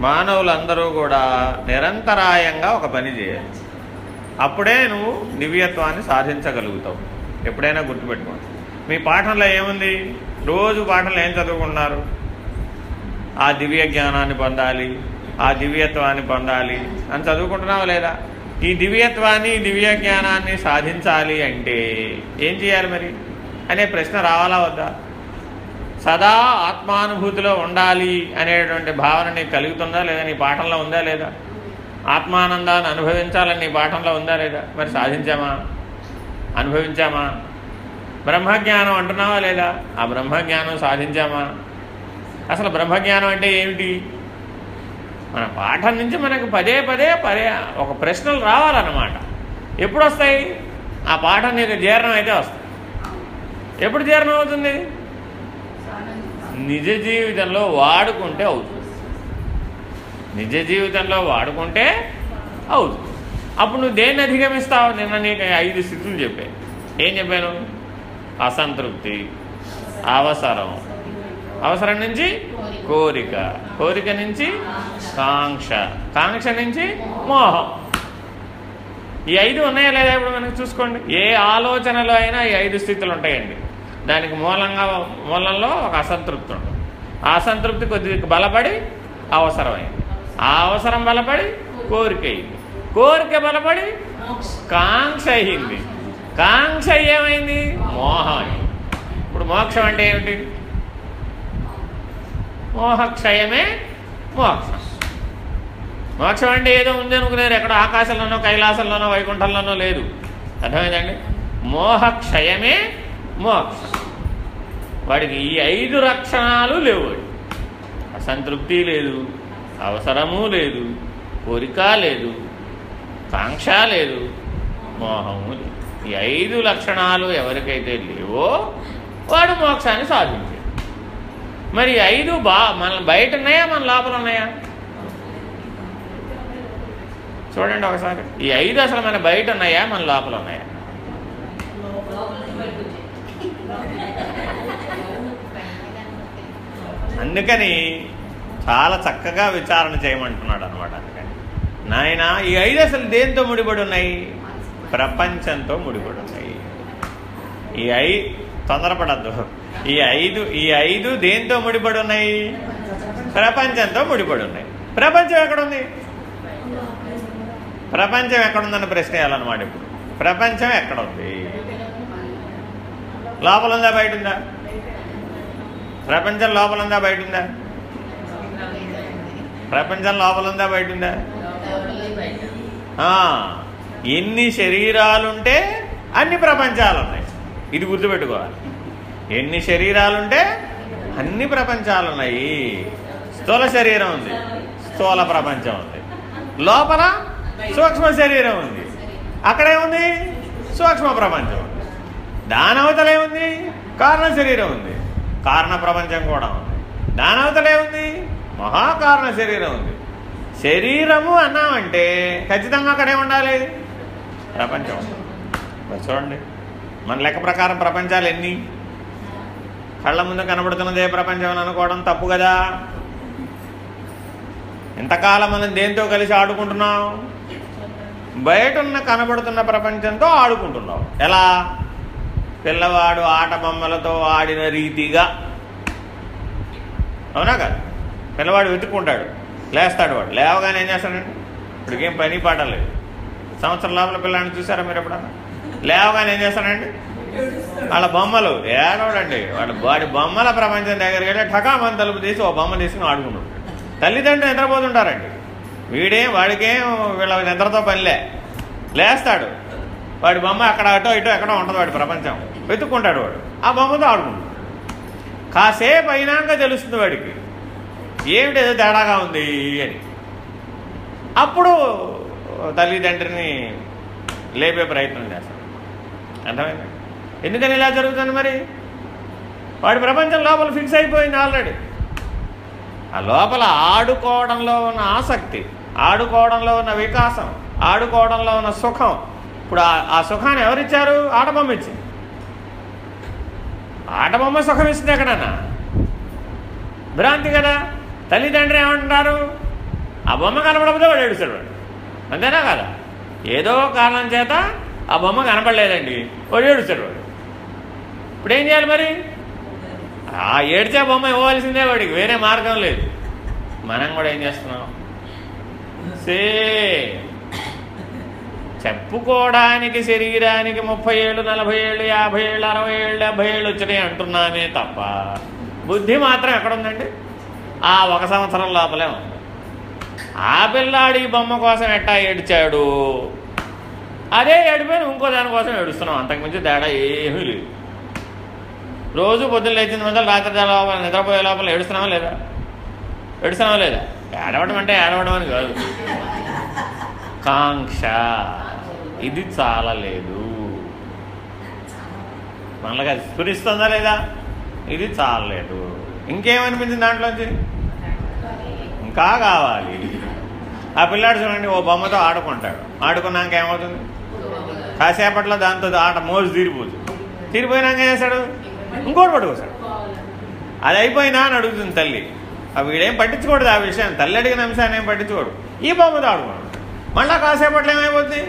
మానవులందరూ కూడా నిరంతరాయంగా ఒక పని చేయాలి. అప్పుడే నువ్వు దివ్యత్వాన్ని సాధించగలుగుతావు. ఎప్పుడైనా గుర్తుపెట్టుకోండి. మీ పాఠంలో ఏముంది? రోజు పాఠంలో ఏం చదువుకుంటున్నారు? ఆ దివ్య జ్ఞానాన్ని పొందాలి ఆ దివ్యత్వాన్ని పొందాలి అని చదువుకుంటున్నావా లేదా? ఈ దివ్యత్వాన్ని దివ్య జ్ఞానాన్ని సాధించాలి అంటే ఏం చేయాలి మరి? అనే ప్రశ్న రావాలా వద్దా? సదా ఆత్మానుభూతిలో ఉండాలి అనేటువంటి భావన నీకు కలుగుతుందా లేదా? నీ పాఠంలో ఉందా లేదా? ఆత్మానందాన్ని అనుభవించాలని నీ పాఠంలో ఉందా లేదా? మరి సాధించామా? అనుభవించామా? బ్రహ్మజ్ఞానం అంటున్నావా లేదా? ఆ బ్రహ్మజ్ఞానం సాధించామా? అసలు బ్రహ్మజ్ఞానం అంటే ఏమిటి? మన పాఠం నుంచి మనకు పదే పదే పదే ఒక ప్రశ్నలు రావాలన్నమాట. ఎప్పుడు వస్తాయి ఆ పాఠం నీకు జీర్ణం అయితే వస్తాయి. ఎప్పుడు జీర్ణం అవుతుంది? నిజ జీవితంలో వాడుకుంటే అవుతుంది. నిజ జీవితంలో వాడుకుంటే అవుతుంది. అప్పుడు నువ్వు దేన్ని అధిగమిస్తావు? నిన్న నీకు ఐదు స్థితులు చెప్పాను. ఏం చెప్పాను? అసంతృప్తి అవసరం. అవసరం నుంచి కోరిక. కోరిక నుంచి కాంక్ష. కాంక్ష నుంచి మోహం. ఈ ఐదు ఉన్నాయా లేదా ఇప్పుడు మనకి చూసుకోండి? ఏ ఆలోచనలో అయినా ఈ ఐదు స్థితులు ఉంటాయండి. దానికి మూలంగా మూలంలో ఒక అసంతృప్తి ఉంటుంది. ఆ అసంతృప్తి కొద్దిగా బలపడి అవసరమైంది. ఆ అవసరం బలపడి కోరిక అయింది. కోరిక బలపడి కాంక్ష అయింది కాంక్ష ఏమైంది మోహం ఇప్పుడు మోక్షం అంటే ఏమిటి? మోహక్షయమే మోక్షం. మోక్షం అంటే ఏదో ఉంది అనుకునేది ఎక్కడ ఆకాశంలోనో కైలాసంలోనో వైకుంఠంలోనో లేదు. అర్థమైందండి? మోహక్షయమే మోక్ష వాడికి ఈ ఐదు లక్షణాలు లేవు అసంతృప్తి లేదు అవసరము లేదు కోరిక లేదు కాంక్ష లేదు మోహము లేదు. ఈ ఐదు లక్షణాలు ఎవరికైతే లేవో వాడు మోక్షాన్ని సాధించాడు. మరి ఐదు బా మన బయట ఉన్నాయా మన లోపల ఉన్నాయా? చూడండి ఒకసారి. ఈ ఐదు అసలు మన బయట ఉన్నాయా మన లోపల ఉన్నాయా? అందుకని చాలా చక్కగా విచారణ చేయమంటున్నాడు అనమాట అందుకని. నాయన ఈ ఐదు అసలు దేంతో ముడిపడి ఉన్నాయి ప్రపంచంతో ముడిపడి ఉన్నాయి ఈ ఐ తొందరపడద్దు. ఈ ఐదు ఈ ఐదు దేంతో ముడిపడి ఉన్నాయి ప్రపంచంతో ముడిపడి ఉన్నాయి ప్రపంచం ఎక్కడుంది? ప్రపంచం ఎక్కడుందన్న ప్రశ్న వేయాలన్నమాట ఇప్పుడు. ప్రపంచం ఎక్కడుంది? లోపల ఉందా బయట ఉందా? ప్రపంచం లోపలందా బయట ఉందా ప్రపంచం లోపలందా బయట ఉందా ఎన్ని శరీరాలుంటే అన్ని ప్రపంచాలు ఉన్నాయి ఇది గుర్తుపెట్టుకోవాలి. ఎన్ని శరీరాలుంటే అన్ని ప్రపంచాలు ఉన్నాయి స్థూల శరీరం ఉంది. స్థూల ప్రపంచం ఉంది. లోపల సూక్ష్మ శరీరం ఉంది. అక్కడేముంది సూక్ష్మ ప్రపంచం ఉంది. దానవతలే కారణ శరీరం ఉంది. కారణ ప్రపంచం కూడా ఉంది. దానవతలే ఉంది మహాకారణ శరీరం ఉంది. శరీరము అన్నామంటే ఖచ్చితంగా అక్కడే ఉండాలి. ప్రపంచం చూడండి మన లెక్క ప్రకారం ప్రపంచాలు ఎన్ని? కళ్ళ ముందు కనబడుతున్నదే ప్రపంచం అని అనుకోవడం తప్పు కదా. ఇంతకాలం మనం దేంతో కలిసి ఆడుకుంటున్నాం? బయట ఉన్న కనబడుతున్న ప్రపంచంతో ఆడుకుంటున్నాం. ఎలా? పిల్లవాడు ఆట బొమ్మలతో ఆడిన రీతిగా. అవునా కాదు? పిల్లవాడు వెతుక్కుంటాడు లేస్తాడు వాడు. లేవగానే ఏం చేస్తాడండి ఇప్పటికేం పని పాట లేదు. సంవత్సరం లోపల పిల్లాడిని చూసారా మీరు ఎప్పుడన్నా? లేవగానే ఏం చేస్తాడండి? వాళ్ళ బొమ్మలు. ఏడవడండి. వాడు వాడి బొమ్మల ప్రపంచం దగ్గరికి వెళ్ళి ఠకామని తలుపు తీసి ఓ బొమ్మ తీసుకుని ఆడుకుంటాడు. తల్లిదండ్రులు నిద్రపోతుంటారండి. వీడేం వాడికేం వీళ్ళ నిద్రతో పనిలే. లేస్తాడు. వాడి బొమ్మ అక్కడ అటో ఇటో ఎక్కడో ఉంటుంది వాడి ప్రపంచం. వెతుక్కుంటాడు వాడు. ఆ బొమ్మతో ఆడుకుంటాడు కాసేపు అయినాక తెలుస్తుంది వాడికి ఏమిటి ఏదో తేడాగా ఉంది అని. అప్పుడు తల్లిదండ్రిని లేపే ప్రయత్నం చేస్తాడు. అర్థమైంది? ఎందుకని ఇలా జరుగుతుంది మరి? వాడి ప్రపంచం లోపల ఫిక్స్ అయిపోయింది ఆల్రెడీ. ఆ లోపల ఆడుకోవడంలో ఉన్న ఆసక్తి ఆడుకోవడంలో ఉన్న వికాసం ఆడుకోవడంలో ఉన్న సుఖం. ఇప్పుడు ఆ- ఆ సుఖాన్ని ఎవరిచ్చారు? ఆట పంపించింది ఆటబొమ్మ సుఖం ఇస్తుంది ఎక్కడన్నా? భ్రాంతి కదా? తల్లిదండ్రులు ఏమంటున్నారు? ఆ బొమ్మ కనపడకపోతే వాడు ఏడుస్తాడు వాడు. అంతేనా కదా? ఏదో కారణం చేత ఆ బొమ్మ కనపడలేదండి. వాడు ఏడుస్తాడు వాడు. ఇప్పుడు ఏం చేయాలి మరి? ఆ ఏడిచే బొమ్మ ఇవ్వాల్సిందే వాడికి. వేరే మార్గం లేదు. మనం కూడా ఏం చేస్తున్నాం? సే చెప్పుకోవడానికి శరీరానికి ముప్పై ఏళ్ళు నలభై ఏళ్ళు యాభై ఏళ్ళు అరవై ఏళ్ళు డెబ్బై ఏళ్ళు వచ్చినాయి అంటున్నామే తప్ప. బుద్ధి మాత్రం ఎక్కడుందండి? ఆ ఒక సంవత్సరం లోపలే ఉంది. ఆ పిల్లాడి బొమ్మ కోసం ఎట్టా ఏడ్చాడు? అదే ఏడిపోయిన ఇంకో దానికోసం ఏడుస్తున్నాం. అంతకుమించి తేడా ఏమీ లేదు. రోజు పొద్దున్న లేచిన మొదలు రాత్రి లోపల నిద్రపోయే లోపల ఏడుస్తున్నావా లేదా? ఏడుస్తున్నావా లేదా? ఏడవడం అంటే ఏడవడం అని కాదు. కాంక్ష. ఇది చాలలేదు. మనకి అది స్ఫురిస్తుందా లేదా? ఇది చాలలేదు. ఇంకేమనిపించింది దాంట్లోంచి? ఇంకా కావాలి. ఆ పిల్లాడు చూడండి ఓ బొమ్మతో ఆడుకుంటాడు. ఆడుకున్నాక ఏమవుతుంది? కాసేపట్లో దాంతో ఆట మోజు తీరిపోతుంది తీరిపోయినాక ఏం చేస్తాడు? ఇంకోటి పట్టుకొస్తాడు. అది అయిపోయినా అని అడుగుతుంది తల్లి. వీడేం పట్టించుకోడు ఆ విషయం. తల్లి అడిగిన అంశాన్ని ఏం పట్టించుకోడు. ఈ బొమ్మతో ఆడుకున్నాడు. మళ్ళా కాసేపట్లో ఏమైపోతుంది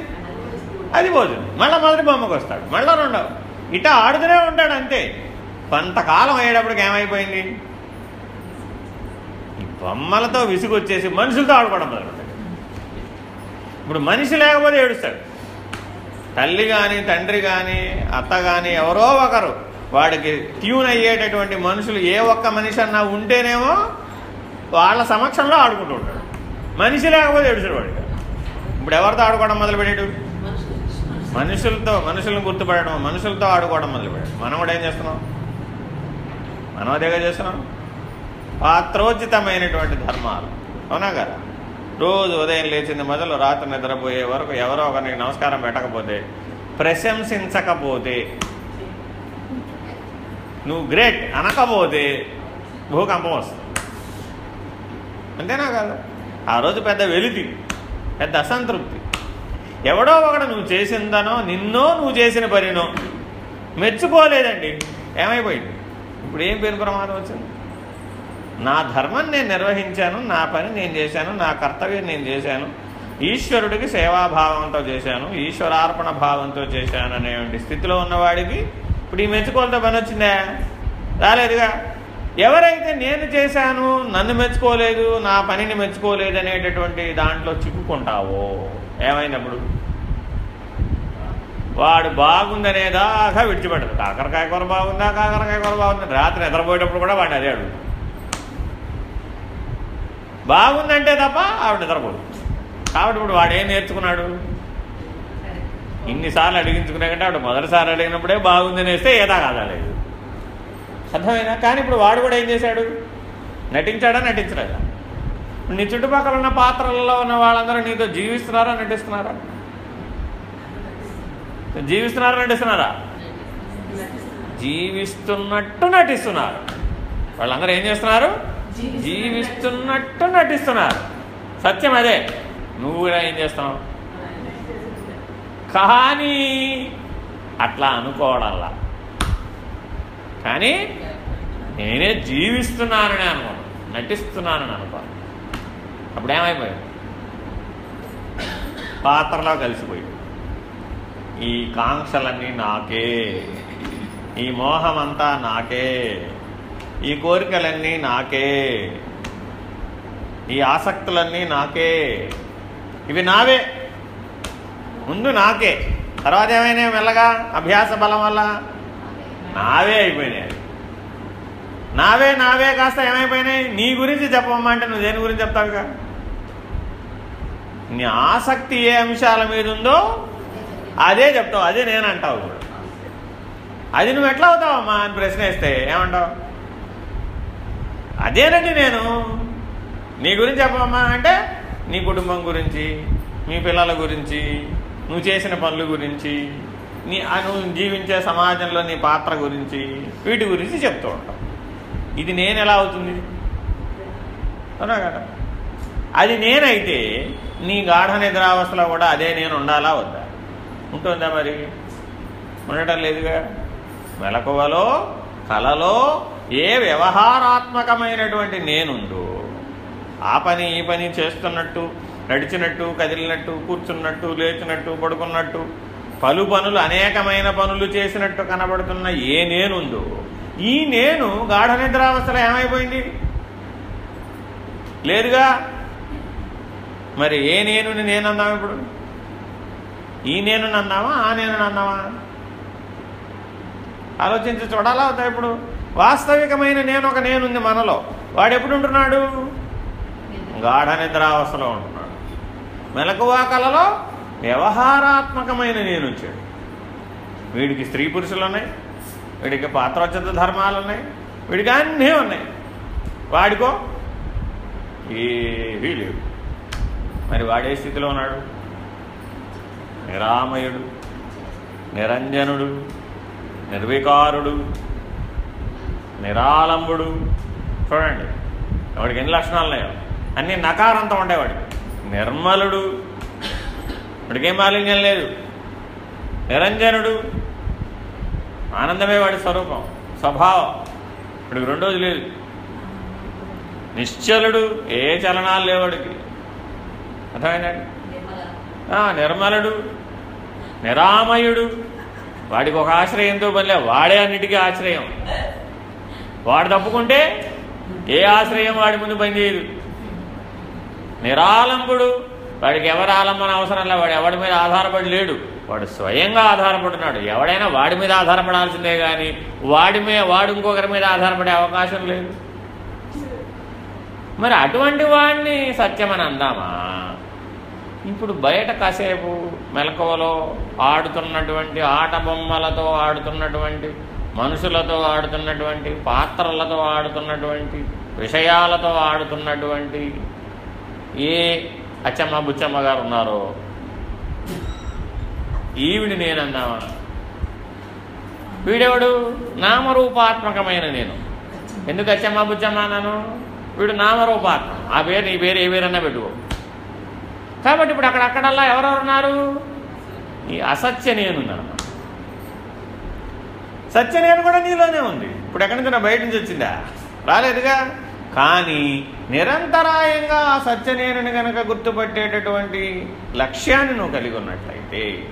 అది పోతుంది మళ్ళీ మొదటి బొమ్మకు వస్తాడు. మళ్ళీ రెండవ. ఇటా ఆడుతూనే ఉంటాడు అంతే. కొంతకాలం అయ్యేటప్పటికి ఏమైపోయింది? ఈ బొమ్మలతో విసుగొచ్చేసి మనుషులతో ఆడుకోవడం మొదలుపెట్టాడు ఇప్పుడు మనిషి లేకపోతే ఏడుస్తాడు. తల్లి కానీ తండ్రి కానీ అత్త కానీ ఎవరో ఒకరు వాడికి ట్యూన్ అయ్యేటటువంటి మనుషులు ఏ ఒక్క మనిషి అన్నా ఉంటేనేమో వాళ్ళ సమక్షంలో ఆడుకుంటూ ఉంటాడు. మనిషి లేకపోతే ఏడుస్తాడు వాడికి ఇప్పుడు ఎవరితో ఆడుకోవడం మొదలుపెట్టాడు? మనుషులతో మనుషులను గుర్తుపడడం మనుషులతో ఆడుకోవడం మొదలుపెట్టాడు. మనం కూడా ఏం చేస్తున్నాం మనం అదేగా చేస్తున్నాం పాత్రోచితమైనటువంటి ధర్మాలు. అవునా కదా? రోజు ఉదయం లేచింది మొదలు రాత్రి నిద్రపోయే వరకు ఎవరో ఒకరికి నమస్కారం పెట్టకపోతే ప్రశంసించకపోతే నువ్వు గ్రేట్ అనకపోతే భూకంపం వస్తుంది. అంతేనా కాదు? ఆ రోజు పెద్ద వెలితి పెద్ద అసంతృప్తి. ఎవడో ఒకడు నువ్వు చేసిందనో నిన్నో నువ్వు చేసిన పనినో. మెచ్చుకోలేదండి. ఏమైపోయింది? ఇప్పుడు ఏం పేరు ప్రమాదం వచ్చింది? నా ధర్మం నేను నిర్వహించాను నా పని నేను చేశాను నా కర్తవ్యం నేను చేశాను ఈశ్వరుడికి సేవాభావంతో చేశాను ఈశ్వరార్పణ భావంతో చేశాను అనేటువంటి స్థితిలో ఉన్నవాడికి ఇప్పుడు ఈ మెచ్చుకోలతో పని వచ్చిందా? రాలేదుగా. ఎవరైతే నేను చేశాను నన్ను మెచ్చుకోలేదు నా పనిని మెచ్చుకోలేదు అనేటటువంటి దాంట్లో చిక్కుకుంటావో ఏమైనప్పుడు వాడు బాగుందనేదాకా విడిచిపెట్టదు కాకరకాయ కూర బాగుందా కాకరకాయ కూర బాగుంది? రాత్రి నిద్రపోయేటప్పుడు కూడా వాడిని అదే అడుగు బాగుందంటే తప్ప ఆవిడ నిద్రపోదు. కాబట్టి ఇప్పుడు వాడేం నేర్చుకున్నాడు? ఇన్నిసార్లు అడిగించుకునే కంటే ఆవిడ మొదటిసారి అడిగినప్పుడే బాగుందనేస్తే ఏదా కాదలేదు అర్థమైనా కానీ ఇప్పుడు వాడు కూడా ఏం చేశాడు? నటించాడా నటించలేదా? నీ చుట్టుపక్కల ఉన్న పాత్రలలో ఉన్న వాళ్ళందరూ నీతో జీవిస్తున్నారా నటిస్తున్నారా? జీవిస్తున్నారా నటిస్తున్నారా? జీవిస్తున్నట్టు నటిస్తున్నారు. వాళ్ళందరూ ఏం చేస్తున్నారు? జీవిస్తున్నట్టు నటిస్తున్నారు. సత్యం అదే. నువ్వు కూడా ఏం చేస్తావు కానీ అట్లా అనుకోవడంలా కానీ నేనే జీవిస్తున్నానని అనుకోను. నటిస్తున్నానని అనుకోను. అప్పుడు ఏమైపోయాడు? పాత్రలో కలిసిపోయి ఈ కాంక్షలన్నీ నాకే. ఈ మోహమంతా నాకే. ఈ కోరికలన్నీ నాకే. ఈ ఆసక్తులన్నీ నాకే. ఇవి నావే. ముందు నాకే. తర్వాత ఏమైనా మెల్లగా? అభ్యాస బలం వల్ల? నావే అయిపోయినాయి. నావే నావే కాస్త ఏమైపోయినాయి? నీ గురించి చెప్పమ్మా అంటే నువ్వు దేని గురించి చెప్తావుగా నీ ఆసక్తి ఏ అంశాల మీద ఉందో అదే చెప్తావు అదే నేను అంటావు కూడా. అది నువ్వు ఎట్లా అవుతావమ్మా అని ప్రశ్న వేస్తే ఏమంటావు? అదేనండి నేను. నీ గురించి చెప్పమ్మా అంటే నీ కుటుంబం గురించి మీ పిల్లల గురించి నువ్వు చేసిన పనుల గురించి నీ నువ్వు జీవించే సమాజంలో నీ పాత్ర గురించి వీటి గురించి చెప్తూ ఉంటావు. ఇది నేను ఎలా అవుతుంది? అవునా కదా? అది నేనైతే నీ గాఢ నిద్రావస్థలో కూడా అదే నేను ఉండాలా వద్దా? ఉంటుందా మరి? ఉండటం లేదుగా? మెలకువలో కలలో ఏ వ్యవహారాత్మకమైనటువంటి నేనుందో ఆ పని ఈ పని చేస్తున్నట్టు నడిచినట్టు కదిలినట్టు కూర్చున్నట్టు లేచినట్టు పడుకున్నట్టు పలు పనులు అనేకమైన పనులు చేసినట్టు కనబడుతున్న ఏ నేనుందో ఈ నేను గాఢ నిద్రావస్థలో ఏమైపోయింది? లేదుగా? మరి ఏ నేను నేను అన్నాం ఇప్పుడు? ఈ నేను అన్నావా? ఆ నేను అన్నావా? ఆలోచించి చూడాలా అవుతా ఇప్పుడు? వాస్తవికమైన నేను ఒక నేనుంది మనలో. వాడు ఎప్పుడు ఉంటున్నాడు? గాఢ నిద్రావస్థలో ఉంటున్నాడు. మెలకువా కళలో వ్యవహారాత్మకమైన నేను వచ్చాడు వీడికి స్త్రీ పురుషులు ఉన్నాయి. వీడికి పాత్రోచిత ధర్మాలు ఉన్నాయి. వీడికి అన్నీ ఉన్నాయి. వాడికో? ఏవీ లేవు. మరి వాడే స్థితిలో ఉన్నాడు. నిరామయుడు నిరంజనుడు నిర్వికారుడు నిరాలంబుడు. చూడండి వాడికి ఎన్ని లక్షణాలు ఉన్నాయో. అన్నీ నకారంతం ఉండేవాడికి నిర్మలుడు. వాడికి ఏం మాలిన్యం లేదు. నిరంజనుడు. ఆనందమే వాడి స్వరూపం స్వభావం. వాడికి రెండోది లేదు. నిశ్చలుడు ఏ చలనాలు లేవాడికి. అర్థమైందండి? నిర్మలుడు నిరామయుడు. వాడికి ఒక ఆశ్రయంతో పనిలే? వాడే అన్నిటికీ ఆశ్రయం. వాడు తప్పుకుంటే ఏ ఆశ్రయం వాడి ముందు పనిచేయదు. నిరాలంబుడు వాడికి ఎవరు ఆలంబన అవసరం లే వాడు ఎవడి మీద ఆధారపడి లేడు. వాడు స్వయంగా ఆధారపడుతున్నాడు. ఎవడైనా వాడి మీద ఆధారపడాల్సిందే కానీ వాడి మీద వాడు ఇంకొకరి మీద ఆధారపడే అవకాశం లేదు. మరి అటువంటి వాడిని సత్యమని అందామా? ఇప్పుడు బయట కాసేపు మెలకువలో ఆడుతున్నటువంటి ఆట బొమ్మలతో ఆడుతున్నటువంటి మనుషులతో ఆడుతున్నటువంటి పాత్రలతో ఆడుతున్నటువంటి విషయాలతో ఆడుతున్నటువంటి ఏ అచ్చమ్మ బుచ్చమ్మ గారు ఉన్నారో ఈవిడి నేనందామా వీడెవడు? నామరూపాత్మకమైన నేను. ఎందుకు అచ్చమ్మ బుచ్చమ్మ అన్నాను వీడు నామరూపాత్మ. ఆ పేరు నీ పేరు ఏ పేరన్నా పెట్టుకో. కాబట్టి ఇప్పుడు అక్కడక్కడల్లా ఎవరెవరు ఉన్నారు? ఈ అసత్య నేనున్నాను సత్య నేను కూడా నీలోనే ఉంది. ఇప్పుడు ఎక్కడి నుంచి నా బయట నుంచి వచ్చిందా? రాలేదుగా? కానీ నిరంతరాయంగా ఆ సత్య నేనుని కనుక గుర్తుపట్టేటటువంటి లక్ష్యాన్ని నువ్వు కలిగి ఉన్నట్లయితే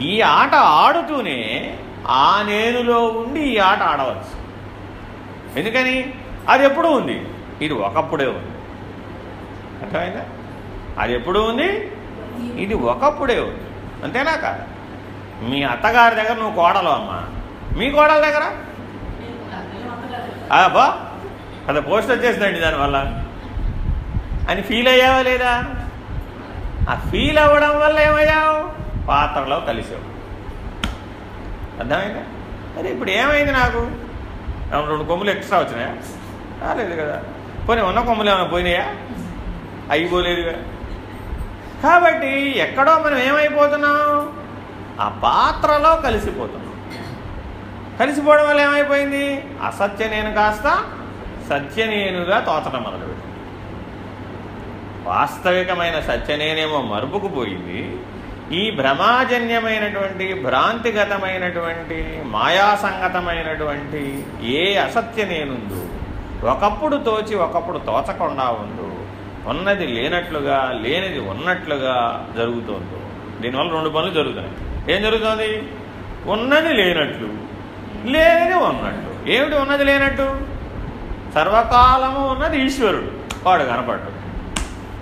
ఈ ఆట ఆడుతూనే ఆ నేనులో ఉండి ఈ ఆట ఆడవచ్చు. ఎందుకని? అది ఎప్పుడూ ఉంది? ఇది ఒకప్పుడే ఉంది. అర్థమైందా? అది ఎప్పుడు ఉంది? ఇది ఒకప్పుడే ఉంది. అంతేనా కాదు? మీ అత్తగారి దగ్గర నువ్వు కోడలు అమ్మా. మీ కోడల దగ్గర? బా. అది పోస్ట్ వచ్చేసిందండి దానివల్ల. అని ఫీల్ అయ్యావా లేదా? ఆ ఫీల్ అవ్వడం వల్ల ఏమయ్యావు? పాత్రలో కలిసావు. అర్థమైందా? అరే ఇప్పుడు ఏమైంది నాకు? రెండు కొమ్ములు ఎక్స్ట్రా వచ్చినాయా? రాలేదు కదా. పోనీ ఉన్న కొమ్ములు ఏమైనా పోయినాయా? అయిపోలేదుగా కాబట్టి ఎక్కడో మనం ఏమైపోతున్నాం? ఆ పాత్రలో కలిసిపోతున్నాం. కలిసిపోవడం వల్ల ఏమైపోయింది? అసత్య నేను కాస్త సత్యనేనుగా తోచడం మొదలుపెట్టింది. వాస్తవికమైన సత్యనేనేమో మరుపుకుపోయింది. ఈ భ్రమాజన్యమైనటువంటి భ్రాంతిగతమైనటువంటి మాయాసంగతమైనటువంటి ఏ అసత్య నేనుందు ఒకప్పుడు తోచి ఒకప్పుడు తోచకుండా ఉందో ఉన్నది లేనట్లుగా లేనిది ఉన్నట్లుగా జరుగుతోందో. దీనివల్ల రెండు పనులు జరుగుతున్నాయి. ఏం జరుగుతుంది? ఉన్నది లేనట్లు లేనిది ఉన్నట్లు ఏమిటి ఉన్నది లేనట్టు? సర్వకాలము ఉన్నది ఈశ్వరుడు. వాడు కనపడ్డు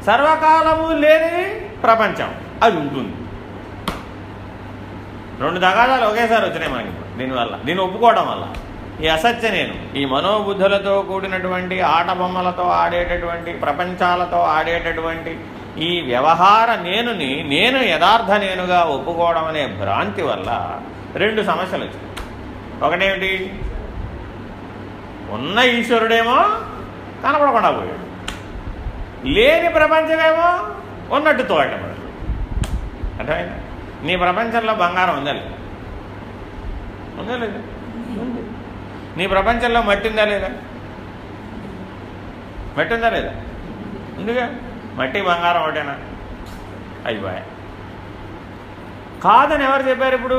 సర్వకాలము లేనిది ప్రపంచం. అది ఉంటుంది. రెండు తగాదాలు ఒకేసారి వచ్చినాయి మనకి ఇప్పుడు దీనివల్ల దీన్ని ఒప్పుకోవడం వల్ల. ఈ అసత్య నేను. ఈ మనోబుద్ధులతో కూడినటువంటి ఆట బొమ్మలతో ఆడేటటువంటి ప్రపంచాలతో ఆడేటటువంటి ఈ వ్యవహార నేనుని నేను యథార్థ నేనుగా ఒప్పుకోవడం అనే భ్రాంతి వల్ల రెండు సమస్యలు వచ్చాయి ఒకటేమిటి? ఉన్న ఈశ్వరుడేమో కనపడకుండా పోయాడు. లేని ప్రపంచమేమో ఉన్నట్టు తోడటం అర్థమైందా? నీ ప్రపంచంలో బంగారం ఉందా లేదా? ఉందా లేదా? నీ ప్రపంచంలో మట్టి ఉందా లేదా? మట్టి ఉందా లేదా? ఉందిగా. మట్టి బంగారం ఒకటేనా? అయిపోయా కాదని ఎవరు చెప్పారు ఇప్పుడు?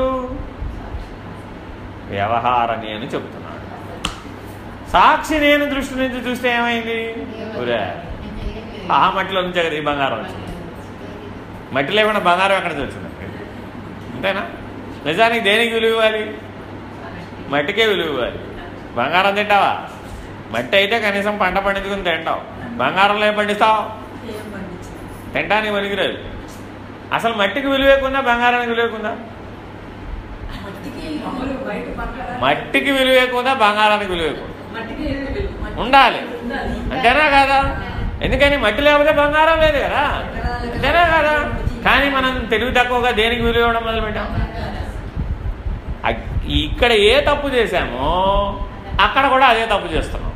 వ్యవహార నేను చెప్తున్నాడు సాక్షి నేను దృష్టి నుంచి చూస్తే ఏమైంది? ఊరే ఆ మట్టిలో నుంచి ఈ బంగారం వచ్చింది? మట్టి లేకుండా బంగారం ఎక్కడ నుంచి వచ్చింది? అంతేనా? నిజానికి దేనికి విలువ ఇవ్వాలి? మట్టికే విలువ ఇవ్వాలి. బంగారం తింటావా? మట్టి అయితే కనీసం పంట పండించుకుని తింటావు. బంగారంలో ఏం పండిస్తావు? ఏం తింటానికి పనికిరాదు. అసలు మట్టికి విలువేకుందా బంగారానికి విలువేకుందా మట్టికి విలువేకుందా బంగారానికి విలువేకుందా ఉండాలి. అంతేనా కాదా? ఎందుకని? మట్టి లేకపోతే బంగారం లేదు కదా? అంతేనా కదా? కానీ మనం తెలివి తక్కువగా దేనికి విలువ ఇవ్వడం మొదలుపెట్టాం? ఇక్కడ ఏ తప్పు చేశామో అక్కడ కూడా అదే తప్పు చేస్తున్నాం.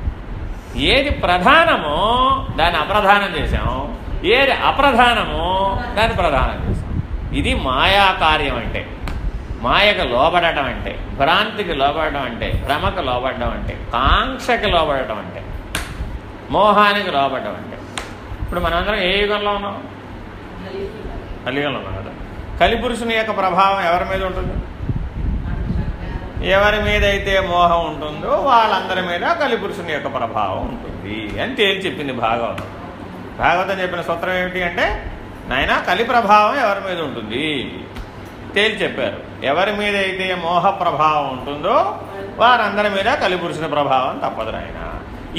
ఏది ప్రధానమో దాన్ని అప్రధానం చేశాం. ఏది అప్రధానమో దాన్ని ప్రధానం చేశాం. ఇది మాయా కార్యం అంటే. మాయకు లోబడటం అంటే. భ్రాంతికి లోబడటం అంటే. భ్రమకు లోబడటం అంటే. కాంక్షకి లోబడటం అంటే. మోహానికి లోబడటం అంటే. ఇప్పుడు మనందరం ఏ యుగంలో ఉన్నాం? కలియుగంలో ఉన్నాం కదా కలిపురుషుని యొక్క ప్రభావం ఎవరి మీద ఉంటుంది? ఎవరి మీద అయితే మోహం ఉంటుందో వాళ్ళందరి మీద కలిపురుషుని యొక్క ప్రభావం ఉంటుంది అని తేల్చి చెప్పింది భాగవతం. భాగవతం చెప్పిన సూత్రం ఏమిటి అంటే నాయన కలి ప్రభావం ఎవరి మీద ఉంటుంది? తేల్చి చెప్పారు. ఎవరి మీద అయితే మోహ ప్రభావం ఉంటుందో వారందరి మీద కలిపురుషుని ప్రభావం తప్పదు నాయన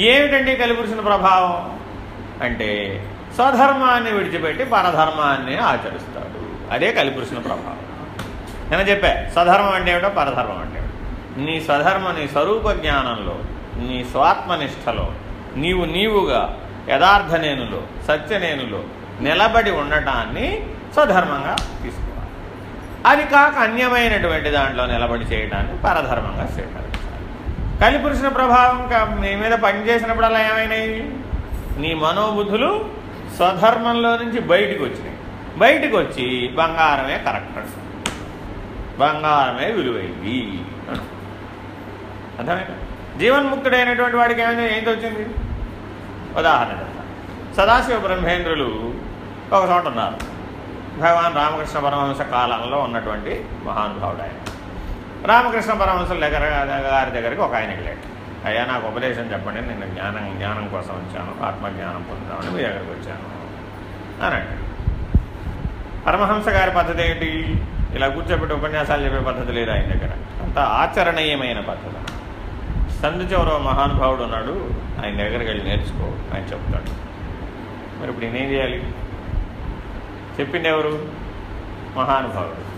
ఏమిటండి కలిపురుషుని ప్రభావం? అంటే స్వధర్మాన్ని విడిచిపెట్టి పరధర్మాన్ని ఆచరిస్తాడు. అదే కలిపురుషుని ప్రభావం. నేను చెప్పా స్వధర్మం అంటే ఏమిటో పరధర్మం అంటే నీ స్వధర్మ నీ స్వరూప జ్ఞానంలో నీ స్వాత్మనిష్టలో నీవు నీవుగా యథార్థ నేనులో సత్యనేనులో నిలబడి ఉండటాన్ని స్వధర్మంగా తీసుకోవాలి. అది కాక అన్యమైనటువంటి దాంట్లో నిలబడి చేయడాన్ని పరధర్మంగా స్వీకరించాలి. కలిపురుషుని ప్రభావం కా- నీ మీద పనిచేసినప్పుడల్లా ఏమైనాయి? నీ మనోబుద్ధులు స్వధర్మంలో నుంచి బయటికి వచ్చినాయి. బయటకు వచ్చి బంగారమే కరెక్ట్ బంగారమే విలువైంది అర్థమైనా జీవన్ముక్తుడైనటువంటి వాడికి ఏమైనా ఏంటి వచ్చింది ఉదాహరణ సదాశివ బ్రహ్మేంద్రులు ఒక చోట ఉన్నారు. భగవాన్ రామకృష్ణ పరమహంస కాలంలో ఉన్నటువంటి మహానుభావుడు ఆయన. రామకృష్ణ పరమహంస దగ్గర గారి దగ్గరికి ఒక ఆయన వెళ్ళాడు. అయ్యా నాకు ఉపదేశం చెప్పండి. నేను జ్ఞానం జ్ఞానం కోసం వచ్చాను. ఆత్మజ్ఞానం పొందుదామని మీ దగ్గరకు వచ్చాను. అని అంటాడు పరమహంస గారి పద్ధతి ఏంటి? ఇలా కూర్చోబెట్టి ఉపన్యాసాలు చెప్పే పద్ధతి లేదు ఆయన దగ్గర. అంత ఆచరణీయమైన పద్ధతి. సందు మహానుభావుడు ఉన్నాడు. ఆయన దగ్గరికి వెళ్ళి నేర్చుకో ఆయన చెప్తాడు. మరి ఇప్పుడు నేనేం చేయాలి? చెప్పింది ఎవరు? మహానుభావుడు.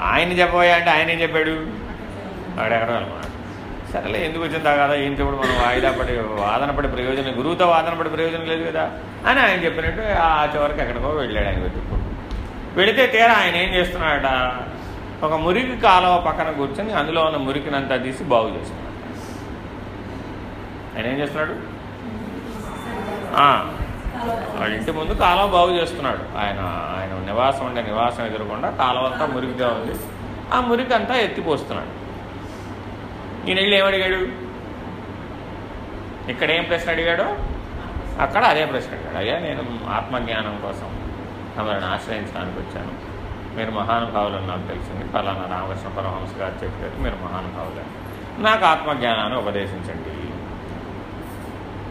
ఆయన చెప్పబోయా అంటే ఆయన ఏం చెప్పాడు ఆడెక్కడ వెళ్ళమన్నాడు? సరేలే ఎందుకు వచ్చిందా కదా ఏం ఇప్పుడు మనం వాయిదా పడి వాదన పడే ప్రయోజనం గురువుతో వాదన పడే ప్రయోజనం లేదు కదా అని ఆయన చెప్పినట్టు ఆ చివరికి ఎక్కడికో వెళ్ళాడు ఆయన వెతుక్కుంటూ వెళితే తీరా ఆయన ఏం చేస్తున్నాడట? ఒక మురికి కాలువ పక్కన కూర్చొని అందులో ఉన్న మురికినంతా తీసి బాగు చేస్తున్నాడు. ఆయన ఏం చేస్తున్నాడు? వాళ్ళ ఇంటి ముందు కాలువ బాగు చేస్తున్నాడు. ఆయన ఆయన నివాసం ఉండే నివాసం ఎదురకుండా కాలువ అంతా మురికిగా ఉంది. ఆ మురికి అంతా ఎత్తిపోస్తున్నాడు. ఈయన వెళ్ళి ఏమడిగాడు ఇక్కడ ఏం ప్రశ్న అడిగాడో? అక్కడ అదే ప్రశ్న అడిగాడు. అయ్యా నేను ఆత్మజ్ఞానం కోసం తమరిని ఆశ్రయించడానికి వచ్చాను. మీరు మహానుభావులని నాకు తెలిసింది. ఫలానా రామకృష్ణ పరమహంస గారు చెప్పారు. మీరు మహానుభావులని నాకు ఆత్మజ్ఞానాన్ని ఉపదేశించండి.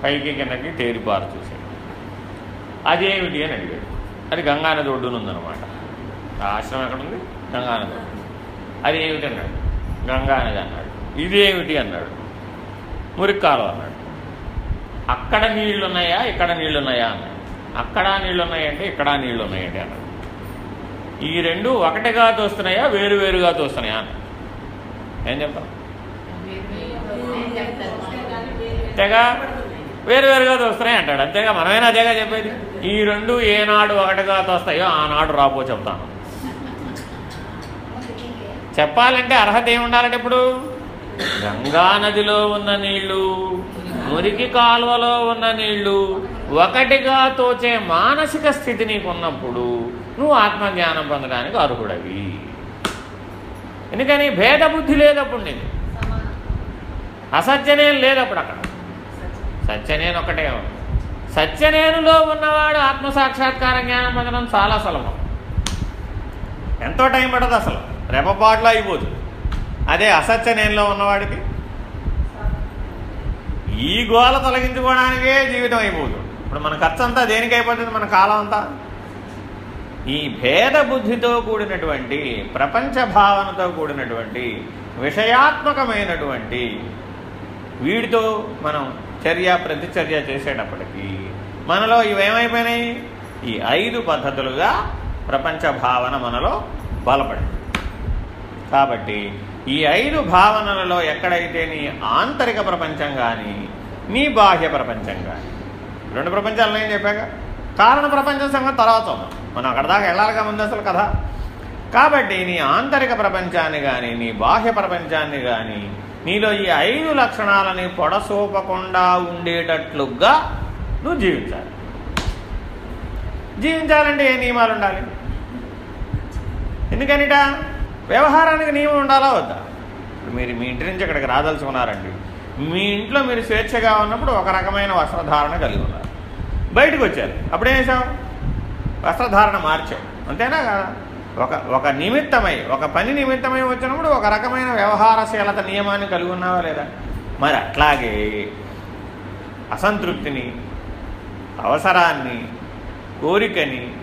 పైకి కిందకి తేరిపారు చూశాడు అదేమిటి అని అడిగాడు. అది గంగానది ఒడ్డున ఉందన్నమాట. ఆ ఆశ్రమం ఎక్కడుంది గంగానది అది ఏమిటి అన్నాడు. గంగానది అన్నాడు. ఇదేమిటి అన్నాడు. మురిక్కాలు అన్నాడు. అక్కడ నీళ్ళున్నాయా ఇక్కడ నీళ్ళున్నాయా అన్నాడు. అక్కడ నీళ్ళున్నాయంటే ఇక్కడ నీళ్ళున్నాయండి అన్నాడు. ఈ రెండు ఒకటిగా తోస్తున్నాయా వేరు వేరుగా తోస్తున్నాయా అన్నాడు. ఏం చెప్తాం? తెగ వేరువేరుగా తోస్తున్నాయి అంటాడు. అంతేగా మనమైనా అదేగా చెప్పేది? ఈ రెండు ఏనాడు ఒకటిగా తోస్తాయో ఆనాడు రాబో చెప్తాను. చెప్పాలంటే అర్హత ఏమి ఉండాలంటే ఇప్పుడు? గంగా నదిలో ఉన్న నీళ్ళు మురికి కాలువలో ఉన్న నీళ్ళు ఒకటిగా తోచే మానసిక స్థితి నీకున్నప్పుడు నువ్వు ఆత్మజ్ఞానం పొందడానికి అర్హుడవి. ఎందుకని? భేద బుద్ధి లేదప్పుడు నీకు. అసత్యనేం లేదప్పుడు అక్కడ. సత్యనేను ఒకటే సత్యనేనులో ఉన్నవాడు ఆత్మసాక్షాత్కార జ్ఞానం పొందడం చాలా సులభం. ఎంతో టైం పడదు అసలు. రెపపాట్లో అయిపోతుంది అదే అసత్యనేనులో ఉన్నవాడికి? ఈ గోల తొలగించుకోవడానికే జీవితం అయిపోతుంది ఇప్పుడు మన ఖర్చు అంతా దేనికి అయిపోతుంది? మన కాలం అంతా? ఈ భేద బుద్ధితో కూడినటువంటి ప్రపంచ భావనతో కూడినటువంటి విషయాత్మకమైనటువంటి వీడితో మనం చర్య ప్రతిచర్య చేసేటప్పటికీ మనలో ఇవేమైపోయినాయి? ఈ ఐదు పద్ధతులుగా ప్రపంచ భావన మనలో బలపడింది. కాబట్టి ఈ ఐదు భావనలలో ఎక్కడైతే నీ ఆంతరిక ప్రపంచం కానీ నీ బాహ్య ప్రపంచం కానీ రెండు ప్రపంచాలు నేను చెప్పాక? కారణ ప్రపంచం సంగతి తర్వాత మనం అక్కడ దాకా వెళ్ళాలిగా ముందు అసలు కథ. కాబట్టి నీ ఆంతరిక ప్రపంచాన్ని కానీ నీ బాహ్య ప్రపంచాన్ని కానీ నీలో ఈ ఐదు లక్షణాలని పొడసూపకుండా ఉండేటట్లుగా నువ్వు జీవించాలి. జీవించాలంటే ఏ నియమాలు ఉండాలి? ఎందుకనిట? వ్యవహారానికి నియమం ఉండాలా వద్దా? ఇప్పుడు మీరు మీ ఇంటి నుంచి ఇక్కడికి రాదలుచుకున్నారండి మీ ఇంట్లో మీరు స్వేచ్ఛగా ఉన్నప్పుడు ఒక రకమైన వస్త్రధారణ కలిగి ఉన్నారు. బయటకు వచ్చారు. అప్పుడేం చేసాం వస్త్రధారణ మార్చాం అంతేనా కదా? ఒక ఒక నిమిత్తమై ఒక పని నిమిత్తమై వచ్చినప్పుడు ఒక రకమైన వ్యవహారశీలత నియమాన్ని కలిగి ఉన్నావా లేదా? మరి అట్లాగే అసంతృప్తిని అవసరాన్ని కోరికని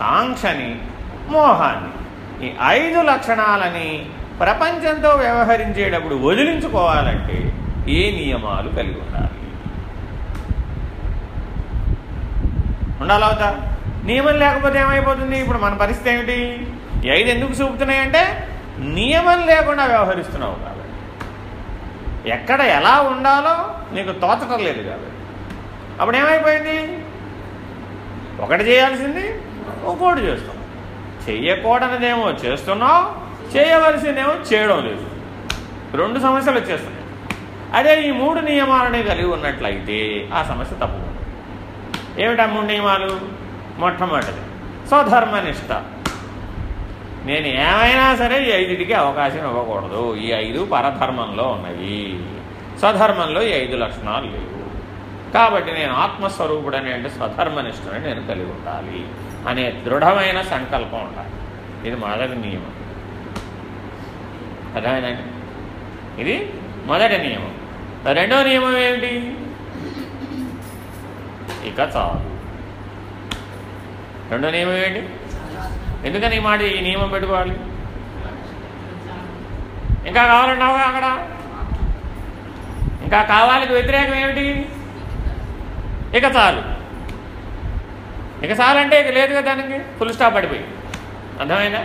కాంక్షని మోహాన్ని ఈ ఐదు లక్షణాలని ప్రపంచంతో వ్యవహరించేటప్పుడు వదిలించుకోవాలంటే ఏ నియమాలు కలిగి ఉండాలి? ఉండాలవుతా నియమం లేకపోతే ఏమైపోతుంది? ఇప్పుడు మన పరిస్థితి ఏమిటి? ఈ ఐదు ఎందుకు చూపుతున్నాయంటే నియమం లేకుండా వ్యవహరిస్తున్నావు కాబట్టి. ఎక్కడ ఎలా ఉండాలో నీకు తోచటం లేదు కాబట్టి. అప్పుడు ఏమైపోయింది ఒకటి చేయాల్సింది ఇంకోటి చేస్తాం. చెయ్యకూడనిదేమో చేస్తున్నావు చేయవలసిందేమో చేయడం లేదు. రెండు సమస్యలు వచ్చేస్తున్నాయి. అదే ఈ మూడు నియమాలని కలిగి ఉన్నట్లయితే ఆ సమస్య తప్పకుండా ఏమిటా మూడు నియమాలు? మొట్టమొదటిది స్వధర్మనిష్ట. నేను ఏమైనా సరే ఈ ఐదుటికి అవకాశం ఇవ్వకూడదు. ఈ ఐదు పరధర్మంలో ఉన్నవి. స్వధర్మంలో ఈ ఐదు లక్షణాలు లేవు. కాబట్టి నేను ఆత్మస్వరూపుడనే అంటే స్వధర్మనిష్టని నేను కలిగి ఉండాలి. అనే దృఢమైన సంకల్పం ఉండాలి. ఇది మొదటి నియమం. అర్థమైందండి ఇది మొదటి నియమం. రెండో నియమం ఏమిటి? ఇక చాలు. రెండో నియమం ఏంటి ఎందుకని ఈ మాట ఈ నియమం పెట్టుకోవాలి? ఇంకా కావాలన్నావుగా అక్కడ? ఇంకా కావాలి వ్యతిరేకం ఏమిటి? ఇక చాలు. ఇక చాలంటే ఇక లేదు కదా దానికి. ఫుల్ స్టాప్ పడిపోయి. అర్థమైందా?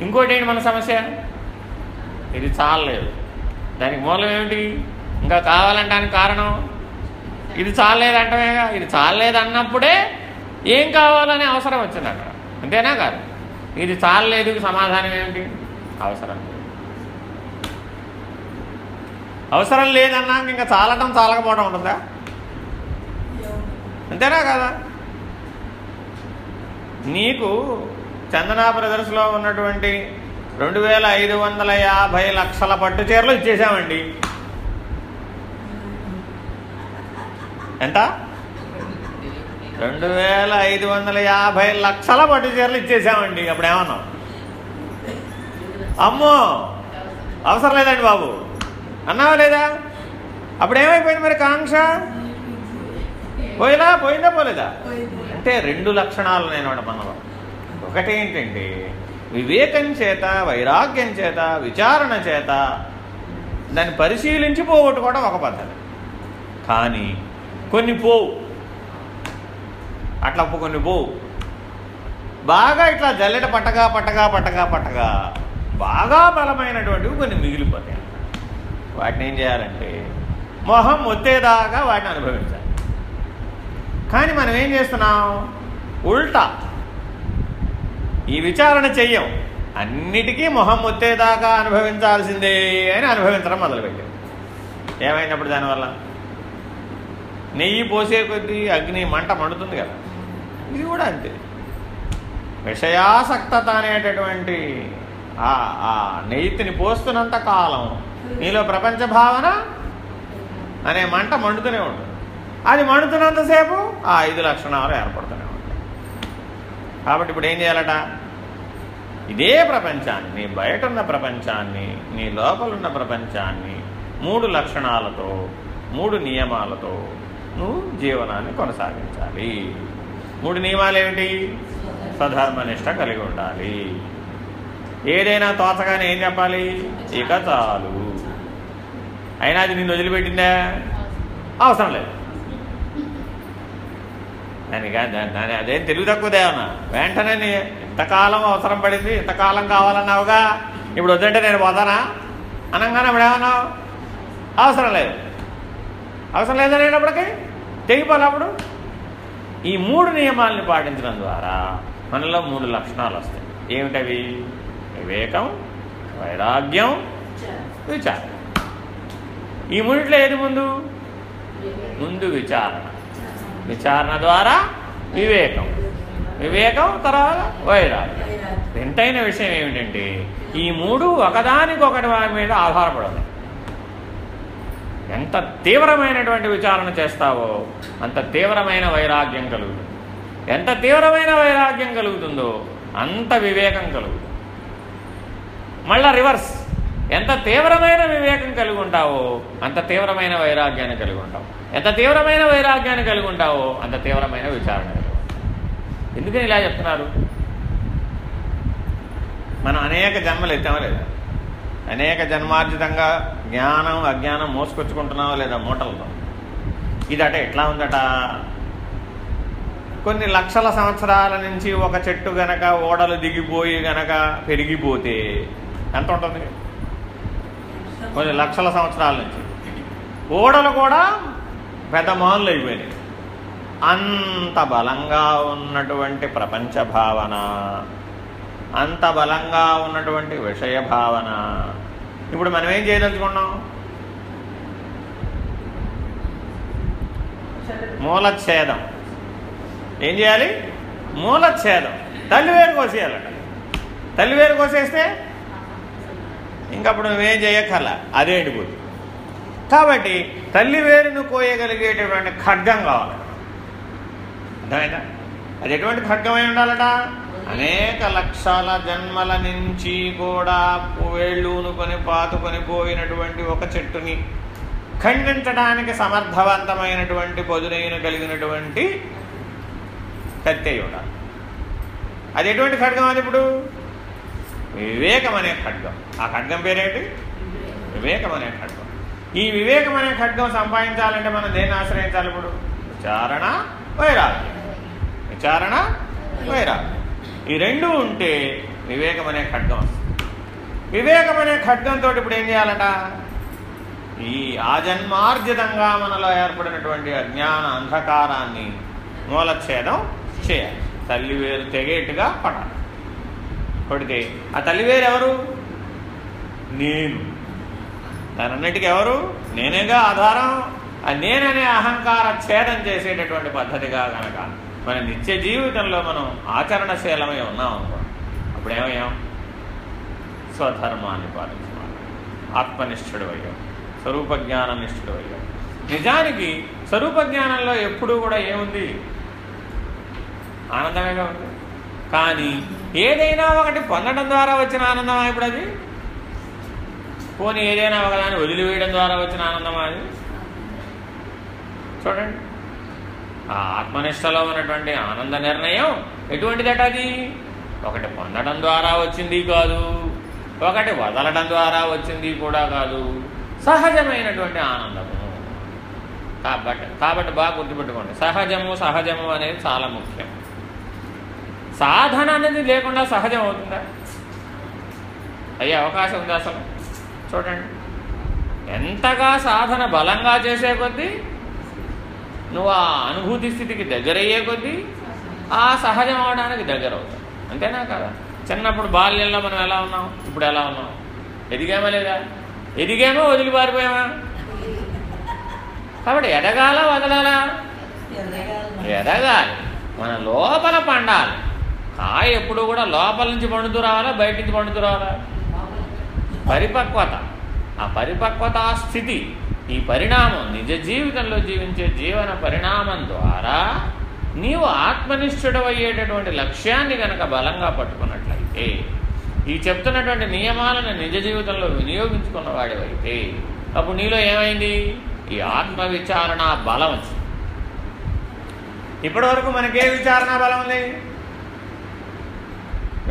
ఇంకోటి ఏంటి మన సమస్య? ఇది చాలలేదు. దానికి మూలం ఏమిటి? ఇంకా కావాలంటానికి కారణం? ఇది చాలలేదు అంటమేగా ఇది చాలలేదు అన్నప్పుడే ఏం కావాలనే అవసరం వచ్చింది అక్కడ. అంతేనా కాదు? ఇది చాలలేదు సమాధానం ఏమిటి? అవసరం లేదు. అవసరం లేదన్నా ఇంకా చాలటం చాలకపోవడం ఉంటుందా? అంతేనా కదా? నీకు చందనా బ్రదర్స్లో ఉన్నటువంటి రెండు వేల ఐదు వందల యాభై లక్షల పట్టు చీరలు ఇచ్చేసామండి ఎంత? రెండు వేల ఐదు వందల యాభై లక్షల పట్టు చీరలు ఇచ్చేసామండి అప్పుడు ఏమన్నాం అమ్మో! అవసరం లేదండి బాబు. అన్నావా లేదా? అప్పుడు ఏమైపోయింది మరి కాంక్ష? పోయినా పోయిందా పోలేదా? అంటే రెండు లక్షణాలు నేను మనలో ఒకటేంటంటే వివేకం చేత వైరాగ్యం చేత విచారణ చేత దాన్ని పరిశీలించి పోగొట్టుకోవడం ఒక పద్ధతి. కానీ కొన్ని పోవు. అట్లా కొన్ని పోవు. బాగా ఇట్లా జల్లెట పట్టగా పట్టగా పట్టగా పట్టగా బాగా బలమైనటువంటివి కొన్ని మిగిలిపోతాయి. వాటిని ఏం చేయాలంటే మొహం వచ్చేదాకా వాటిని అనుభవించాలి. కానీ మనం ఏం చేస్తున్నాం? ఉల్టా. ఈ విచారణ చెయ్యం. అన్నిటికీ మొహం వచ్చేదాకా అనుభవించాల్సిందే అని అనుభవించడం మొదలుపెట్టాం. ఏమైనప్పుడు దానివల్ల? నెయ్యి పోసే కొద్దీ అగ్ని మంట మండుతుంది కదా. ఇది కూడా అంతే. విషయాసక్తత అనేటటువంటి ఆ ఆ నెయ్యిని పోస్తున్నంత కాలం నీలో ప్రపంచ భావన అనే మంట మండుతూనే ఉంటుంది. అది మండుతున్నంతసేపు ఆ ఐదు లక్షణాలు ఏర్పడుతూనే ఉంటాయి. కాబట్టి ఇప్పుడు ఏం చేయాలట? ఇదే ప్రపంచాన్ని నీ బయట ఉన్న ప్రపంచాన్ని నీ లోపలున్న ప్రపంచాన్ని మూడు లక్షణాలతో మూడు నియమాలతో నువ్వు జీవనాన్ని కొనసాగించాలి. మూడు నియమాలు ఏమిటి స్వధర్మనిష్ట కలిగి ఉండాలి. ఏదైనా తోచగానే ఏం చెప్పాలి? ఇక చాలు. అయినా అది నిన్ను వదిలిపెట్టిందా? అవసరం లేదు. దాని కా- దా- దాని అదేం తెలివి తక్కువదేమన్నా వెంటనే నీ ఇంతకాలం అవసరం పడింది ఇంతకాలం కావాలన్నావుగా? ఇప్పుడు వద్దంటే నేను పోతానా? అనగానే ఇప్పుడు ఏమన్నావు అవసరం లేదు. అవసరం లేదనేటప్పటికి తెగిపోవాలి అప్పుడు. ఈ మూడు నియమాల్ని పాటించడం ద్వారా మనలో మూడు లక్షణాలు వస్తాయి. ఏమిటవి? వివేకం వైరాగ్యం విచారం. ఈ మూడిట్లో ఏది ముందు? ముందు విచారణ విచారణ ద్వారా వివేకం. వివేకం తర్వాత వైరాగ్యం. వింతైన విషయం ఏమిటంటే ఈ మూడు ఒకదానికొకటి వారి మీద ఆధారపడదు ఎంత తీవ్రమైనటువంటి విచారణ చేస్తావో అంత తీవ్రమైన వైరాగ్యం కలుగుతుంది. ఎంత తీవ్రమైన వైరాగ్యం కలుగుతుందో అంత వివేకం కలుగుతుంది. మళ్ళా రివర్స్. ఎంత తీవ్రమైన వివేకం కలిగి ఉంటావో అంత తీవ్రమైన వైరాగ్యాన్ని కలిగి ఉంటావు. ఎంత తీవ్రమైన వైరాగ్యాన్ని కలిగి ఉంటావో అంత తీవ్రమైన విచారణ ఎందుకని ఇలా చెప్తున్నారు? మనం అనేక జన్మలు ఎత్తామా లేదా? అనేక జన్మార్జితంగా జ్ఞానం అజ్ఞానం మోసుకొచ్చుకుంటున్నావా లేదా మూటలతో? ఇదట ఎట్లా ఉందట? కొన్ని లక్షల సంవత్సరాల నుంచి ఒక చెట్టు గనక ఓడలు దిగిపోయి గనక పెరిగిపోతే ఎంత ఉంటుంది? కొన్ని లక్షల సంవత్సరాల నుంచి. ఓడలు కూడా పెద్ద మానులు అయిపోయినాయి అంత బలంగా ఉన్నటువంటి ప్రపంచ భావన అంత బలంగా ఉన్నటువంటి విషయ భావన. ఇప్పుడు మనం ఏం చేయదలుచుకున్నాం? మూలఛేదం ఏం చేయాలి? మూలఛేదం తల్లివేరు కోసేయాలట. తల్లివేరు కోసేస్తే ఇంకప్పుడు నువ్వేం చేయక్కర్లా. అదే ఎండిపోతుంది కాబట్టి తల్లి వేరును కోయగలిగేటటువంటి ఖడ్గం కావాలి. అర్థమైందా? అది ఎటువంటి ఖడ్గమై ఉండాలట? అనేక లక్షల జన్మల నుంచి కూడా వేళ్ళూనుకొని పాతుకొని పోయినటువంటి ఒక చెట్టుని ఖండించడానికి సమర్థవంతమైనటువంటి పొదునైన కలిగినటువంటి కత్తి అయి ఉండాలి అది ఎటువంటి ఖడ్గం అది ఇప్పుడు? వివేకం అనే ఖడ్గం. ఆ ఖడ్గం పేరేంటి? వివేకం అనే ఖడ్గం. ఈ వివేకమైన ఖడ్గం సంపాదించాలంటే మనం దేన్ని ఆశ్రయించాలి ఇప్పుడు? విచారణ వైరాగ్యం. విచారణ వైరాగ్యం. ఈ రెండు ఉంటే వివేకం అనే ఖడ్గం వస్తుంది. వివేకం అనే ఖడ్గంతో ఇప్పుడు ఏం చేయాలట? ఈ ఆజన్మార్జితంగా మనలో ఏర్పడినటువంటి అజ్ఞాన అంధకారాన్ని మూలఛేదం చేయాలి. తల్లి వేరు తెగేట్టుగా పడాలి. కొడితే ఆ తల్లి వేరు ఎవరు? నేను. దానన్నిటికీ ఎవరు నేనేగా ఆధారం? నేననే అహంకార ఛేదం చేసేటటువంటి పద్ధతిగా కనుక మన నిత్య జీవితంలో మనం ఆచరణశీలమై ఉన్నాం అనుకో అప్పుడేమయ్యాం? స్వధర్మాన్ని పాటించాలి ఆత్మనిష్ఠుడు అయ్యాం స్వరూప జ్ఞాన నిష్ఠుడు అయ్యాం నిజానికి స్వరూప జ్ఞానంలో ఎప్పుడూ కూడా ఏముంది? ఆనందమేగా ఉంది. కానీ ఏదైనా ఒకటి పొందడం ద్వారా వచ్చిన ఆనందమా ఇప్పుడు అది పోనీ ఏదైనా ఒకదాన్ని వదిలివేయడం ద్వారా వచ్చిన ఆనందమా అది? చూడండి. ఆ ఆత్మనిష్టలో ఉన్నటువంటి ఆనంద నిర్ణయం ఎటువంటిదట అది? ఒకటి పొందడం ద్వారా వచ్చింది కాదు. ఒకటి వదలడం ద్వారా వచ్చింది కూడా కాదు. సహజమైనటువంటి ఆనందము. కాబట్టి కాబట్టి బాగా గుర్తుపెట్టుకోండి. సహజము సహజము అనేది చాలా ముఖ్యం. సాధన అనేది లేకుండా సహజం అవుతుందా? అయ్యే అవకాశం ఉంది అసలు? చూడండి. ఎంతగా సాధన బలంగా చేసే కొద్దీ నువ్వు ఆ అనుభూతి స్థితికి దగ్గరయ్యే కొద్దీ ఆ సహజం అవడానికి దగ్గర అవుతావు అంతేనా కదా? చిన్నప్పుడు బాల్యంలో మనం ఎలా ఉన్నాం? ఇప్పుడు ఎలా ఉన్నాం? ఎదిగామా లేదా? ఎదిగామో? వదిలి పారిపోయామా? కాబట్టి ఎదగాల వదలాలా? ఎదగాలి. మన లోపల పండాలి. కాయ ఎప్పుడు కూడా లోపల నుంచి పండుతూ రావాలా? బయట నుంచి పండుతూ రావాలా? పరిపక్వత. ఆ పరిపక్వత స్థితి ఈ పరిణామం నిజ జీవితంలో జీవించే జీవన పరిణామం ద్వారా నీవు ఆత్మనిష్ఠుడవయ్యేటటువంటి లక్ష్యాన్ని గనక బలంగా పట్టుకున్నట్లయితే ఈ చెప్తున్నటువంటి నియమాలను నిజ జీవితంలో వినియోగించుకున్న వాడివైతే అప్పుడు నీలో ఏమైంది? ఈ ఆత్మ విచారణ బలం వచ్చింది. ఇప్పటివరకు మనకే విచారణ బలం ఉంది?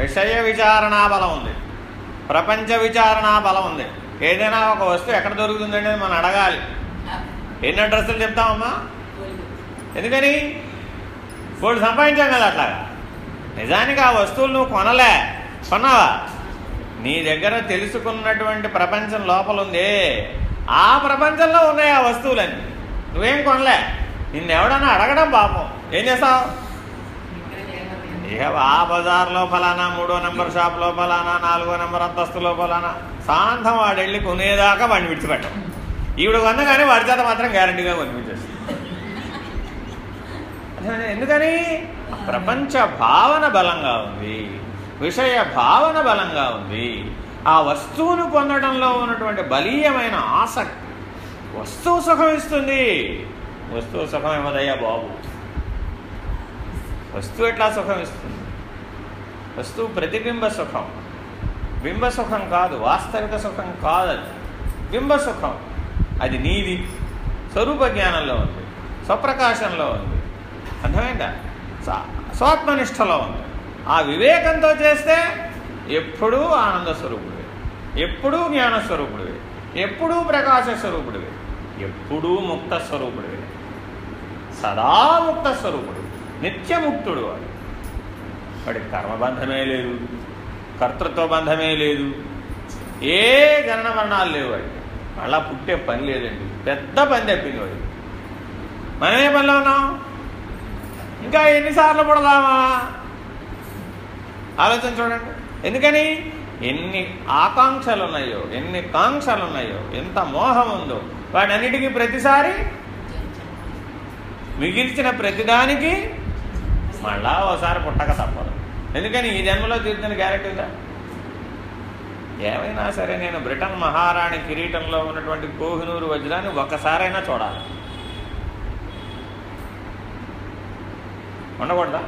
విషయ విచారణ బలం ఉంది. ప్రపంచ విచారణ బలం ఉంది. ఏదైనా ఒక వస్తువు ఎక్కడ దొరుకుతుందండి మనం అడగాలి. ఎన్ని అడ్రస్లు చెప్తామమ్మా? ఎందుకని? ఇప్పుడు సంపాదించాం కదా అట్లాగా. నిజానికి ఆ వస్తువులు నువ్వు కొనలే. కొన్నావా? నీ దగ్గర తెలుసుకున్నటువంటి ప్రపంచం లోపల ఉంది. ఆ ప్రపంచంలో ఉన్నాయి ఆ వస్తువులన్నీ. నువ్వేం కొనలే. నిన్నెవడన్నా అడగడం పాపం. ఏం చేస్తావు? ఇక ఆ బజార్లో ఫలానా మూడో నెంబర్ షాప్లో ఫలానా నాలుగో నెంబర్ అంతస్తులో ఫలానా? సాంతం వాడు వెళ్ళి కొనేదాకా వాడిని విడిచిపెట్టం. ఈవిడ కానీ వాడి చేత మాత్రం గ్యారంటీగా కొనిపించేస్తుంది ఎందుకని? ప్రపంచ భావన బలంగా ఉంది. విషయ భావన బలంగా ఉంది. ఆ వస్తువును పొందడంలో ఉన్నటువంటి బలీయమైన ఆసక్తి. వస్తువు సుఖం ఇస్తుంది. వస్తువు సుఖం ఏమదయ్యా బాబు. వస్తువు ఎట్లా సుఖం ఇస్తుంది? వస్తువు ప్రతిబింబ సుఖం. బింబ సుఖం కాదు వాస్తవిక సుఖం కాదు అది బింబ సుఖం. అది నీది. స్వరూప జ్ఞానంలో ఉంది. స్వప్రకాశంలో ఉంది. అర్థమైందా? స్వాత్మనిష్టలో ఉంది. ఆ వివేకంతో చేస్తే ఎప్పుడూ ఆనంద స్వరూపుడివి. ఎప్పుడూ జ్ఞానస్వరూపుడివి ఎప్పుడూ ప్రకాశ స్వరూపుడివి. ఎప్పుడూ ముక్త స్వరూపుడివి. సదా ముక్త స్వరూపుడు నిత్యముక్తుడు వాడు. వాడికి కర్మబంధమే లేదు కర్తృత్వ బంధమే లేదు ఏ గణన మరణాలు లేవు వాడికి. మళ్ళా పుట్టే పని లేదండి. పెద్ద పని తప్పింది వాడికి. మనం ఏ పనిలో ఉన్నాం? ఇంకా ఎన్నిసార్లు పుడదామా? ఆలోచన చూడండి. ఎందుకని? ఎన్ని ఆకాంక్షలు ఉన్నాయో ఎన్ని కాంక్షలు ఉన్నాయో ఎంత మోహం ఉందో వాటన్నిటికీ ప్రతిసారి మిగిల్చిన ప్రతిదానికి మళ్ళా ఓసారి పుట్టక తప్పదు. ఎందుకని ఈ జన్మలో తీర్చిన గ్యారెంటీ ఉందా ఏమైనా సరే నేను బ్రిటన్ మహారాణి కిరీటంలో ఉన్నటువంటి కోహినూరు వజ్రాన్ని ఒక్కసారైనా చూడాలి. ఉండకూడదా?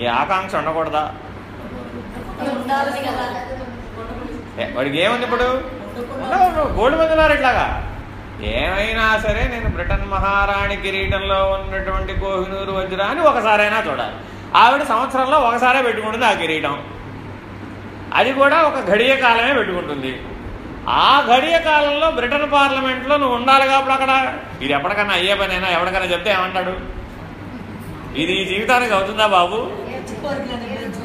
ఈ ఆకాంక్ష ఉండకూడదా? వాడికి ఏముంది ఇప్పుడు? ఉండవు, గోల్డ్ మందులారు ఇట్లాగా? ఏమైనా సరే నేను బ్రిటన్ మహారాణి కిరీటంలో ఉన్నటువంటి కోహినూరు వజ్రాన్ని ఒకసారైనా చూడాలి. ఆవిడ సంవత్సరంలో ఒకసారే పెట్టుకుంటుంది ఆ కిరీటం. అది కూడా ఒక ఘడియ కాలమే పెట్టుకుంటుంది. ఆ ఘడియ కాలంలో బ్రిటన్ పార్లమెంట్లో నువ్వు ఉండాలి కాబట్టి అక్కడ? ఇది ఎప్పటికన్నా అయ్యే పనైనా? ఎవరికైనా చెప్తే ఏమంటాడు? ఇది ఈ జీవితానికి అవుతుందా బాబు?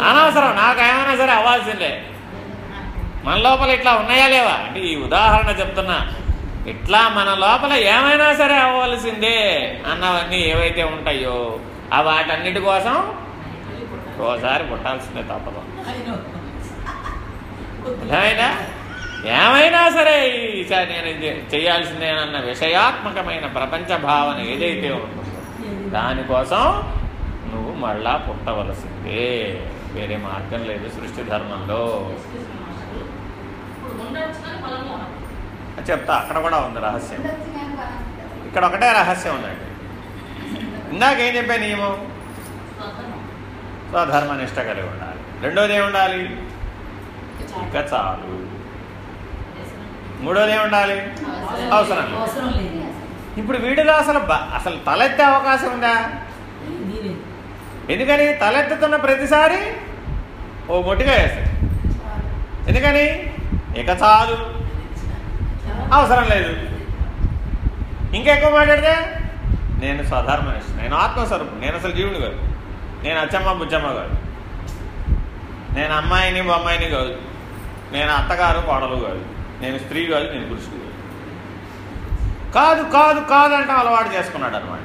అనవసరం నాకు ఏమైనా సరే అవ్వాల్సిందే. మన లోపల ఇట్లా ఉన్నాయా లేవా? అంటే ఈ ఉదాహరణ చెప్తున్నా. ఇట్లా మన లోపల ఏమైనా సరే అవ్వాల్సిందే అన్నవన్నీ ఏవైతే ఉంటాయో ఆ వాటన్నిటి కోసం ఓసారి పుట్టాల్సిందే తప్పదు. అర్థమైందా? ఏమైనా సరే ఈసారి నేను చేయాల్సిందే చేయాల్సిందేనన్న విషయాత్మకమైన ప్రపంచ భావన ఏదైతే ఉంటుందో దానికోసం నువ్వు మళ్ళా పుట్టవలసిందే. వేరే మార్గం లేదు సృష్టి ధర్మంలో. చెప్తా అక్కడ కూడా ఉంది రహస్యం. ఇక్కడ ఒకటే రహస్యం ఉందండి. ఇందాక ఏం చెప్పే నియమం స్వధర్మ నిష్ట కలిగి ఉండాలి. రెండోది ఏముండాలి ఇక చాలు. మూడోది ఏముండాలి అవసరం ఇప్పుడు వీడిలో అసలు అసలు తలెత్తే అవకాశం ఉందా? ఎందుకని? తలెత్తుతున్న ప్రతిసారి ఓ మొట్టిగా వేస్తాడు ఎందుకని? ఇక చాలు. అవసరం లేదు. ఇంకా ఎక్కువ మాట్లాడితే? నేను స్వధర్మనిష్ట నేను ఆత్మస్వరూపం. నేను అసలు జీవుని కాదు. నేను అచ్చమ్మ బుచ్చమ్మ కాదు. నేను అమ్మాయిని బొమ్మాయిని కాదు. నేను అత్తగారు కోడలు కాదు. నేను స్త్రీ కాదు నేను పురుషుడు కాదు. కాదు కాదు కాదు అంటే అలవాటు చేసుకున్నాడు అనమాట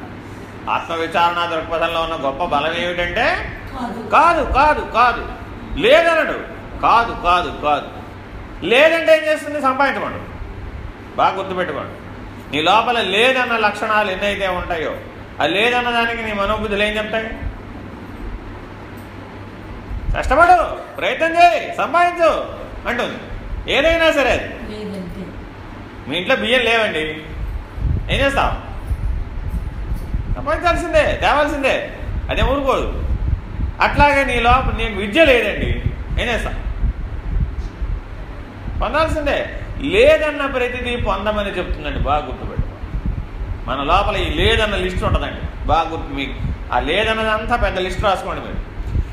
ఆత్మవిచారణ దృక్పథంలో ఉన్న గొప్ప బలం ఏమిటంటే? కాదు. కాదు కాదు కాదు. లేదనడు. కాదు కాదు కాదు. లేదంటే ఏం చేస్తుంది? సంపాదించమండు బాగా గుర్తుపెట్టుకోండి. నీ లోపల లేదన్న లక్షణాలు ఎన్నైతే ఉంటాయో ఆ లేదన్న దానికి నీ మనోబుద్ధులు ఏం చెప్తాయి? కష్టపడు ప్రయత్నం చేయి సంపాదించు అంటుంది. ఏదైనా సరే అది. మీ ఇంట్లో బియ్యం లేవండి. ఏం చేస్తావు? సంపాదించాల్సిందే తేవాల్సిందే. అదే ఊరుకోదు. అట్లాగే నీ లోపల నీకు విద్య లేదండి. ఏం చేస్తావు? పొందాల్సిందే. లేదన్న ప్రతిదీ పొందమని చెప్తుందండి. బాగా గుర్తుపెట్టు మన లోపల ఈ లేదన్న లిస్ట్ ఉంటుందండి. బాగా గుర్తు మీకు ఆ లేదన్నదంతా పెద్ద లిస్ట్ రాసుకోండి మీరు.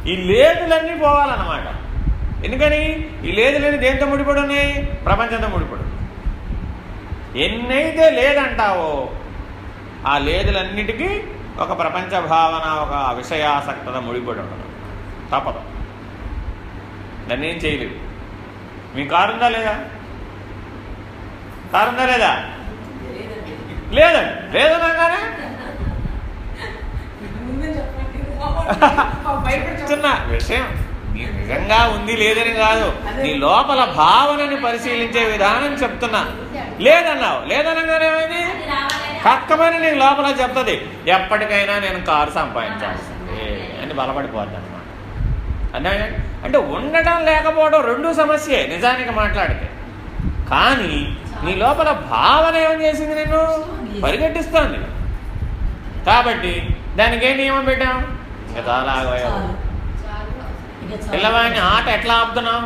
ఈ లేదులన్నీ పోవాలన్నమాట. ఎందుకని? ఈ లేదులన్నీ దేంతో ముడిపడి ఉన్నాయి ప్రపంచంతో ముడిపడి ఎన్నైతే లేదంటావో ఆ లేదులన్నిటికీ ఒక ప్రపంచ భావన ఒక విషయాసక్తత ముడిపడి ఉండదు తప్పదు. దాన్ని ఏం చేయలేదు మీ కారు ఉందా లేదా? కారు ఉందా లేదా. లేదండి. లేదనగానే? చెప్తున్న. విషయం నీ నిజంగా ఉంది లేదని కాదు. నీ లోపల భావనని పరిశీలించే విధానం చెప్తున్నా. లేదన్నావు. లేదనగానే ఏమైంది? కక్కమని నీ లోపల చెప్తుంది. ఎప్పటికైనా నేను కారు సంపాదించాల్సిందే అని బలపడిపోద్ది అనమాట అంటే అంటే ఉండడం లేకపోవడం రెండు సమస్యే. నిజానికి మాట్లాడితే. కానీ నీ లోపల భావన ఏం చేసింది నిన్ను? పరిగెట్టిస్తోంది. కాబట్టి దానికి ఏ నియమం పెట్టాం? ఇంకా చాలా ఆగవయ్యా. పిల్లవాడిని ఆట ఎట్లా ఆపుతున్నాం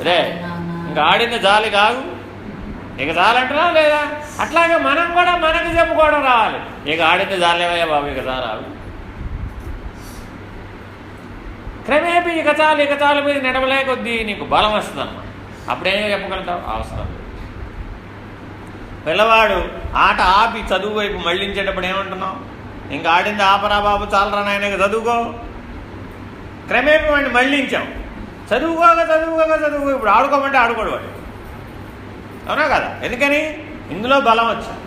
అదే ఇంకా ఆడింది జాలి కాదు. ఇక చాలంటున్నావు లేదా? అట్లాగే మనం కూడా మనకి చెప్పుకోవడం రావాలి. ఇక ఆడింది జాలేవయ్యా బాబు ఇక చాలు క్రమేపీ ఇక చాలు ఇక చాలు మీద నడవలే కొద్దీ నీకు బలం వస్తుంది అన్నమాట అప్పుడేం చెప్పగలుగుతావు? అవసరం పిల్లవాడు ఆట ఆపి చదువు వైపు మళ్ళించేటప్పుడు ఏమంటున్నావు? ఇంకా ఆడింది ఆపరా బాబు చాలరా నాయన చదువుకో. క్రమేపీ వాడిని మళ్ళించాం. చదువుకోగా చదువుకోగా చదువుకో. ఇప్పుడు ఆడుకోమంటే ఆడుకోడు వాడు. అవునా కదా? ఎందుకని? ఇందులో బలం వచ్చింది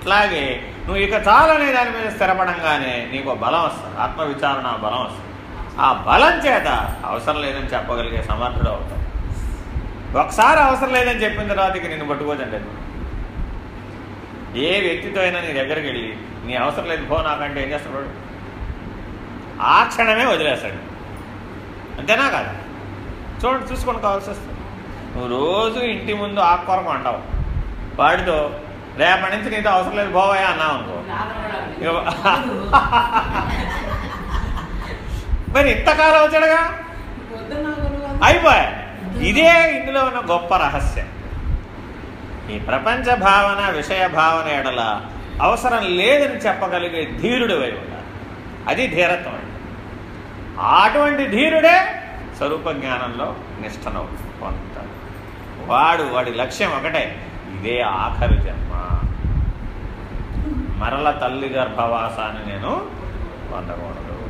అట్లాగే నువ్వు ఇక చాలనే దాని మీద స్థిరపడంగానే నీకు ఒక బలం వస్తుంది. ఆత్మవిచారణ బలం వస్తుంది. ఆ బలం చేత అవసరం లేదని చెప్పగలిగే సమర్థుడు అవుతావు. ఒకసారి అవసరం లేదని చెప్పిన తర్వాత ఇక నిన్ను పట్టుకోదండి. ఏ వ్యక్తితో అయినా నీ దగ్గరికి వెళ్ళి నీ అవసరం లేదు పో నాకంటే ఏం చేస్తాడు? ఆ క్షణమే వదిలేస్తాడు. అంతేనా కాదు? చూడండి చూసుకొని కావాల్సి వస్తుంది నువ్వు రోజు ఇంటి ముందు ఆకుకూర కొంటావు. వాడితో రేపటి నుంచి నీతో అవసరం లేదు పోవాయా అన్నావు అనుకో. మరి ఇంతకాలం వచ్చాడుగా. అయిపోయా ఇదే ఇందులో ఉన్న గొప్ప రహస్యం. ఈ ప్రపంచ భావన విషయ భావన ఎడల అవసరం లేదని చెప్పగలిగే ధీరుడు అయి ఉండాలి. అది ధీరత్వం అంటే అటువంటి ధీరుడే స్వరూప జ్ఞానంలో నిష్టను పొందుతాడు. వాడు వాడి లక్ష్యం ఒకటే ఇదే ఆఖరి జన్మ. మరల తల్లి గర్భవాసాన్ని నేను పొందకూడదు.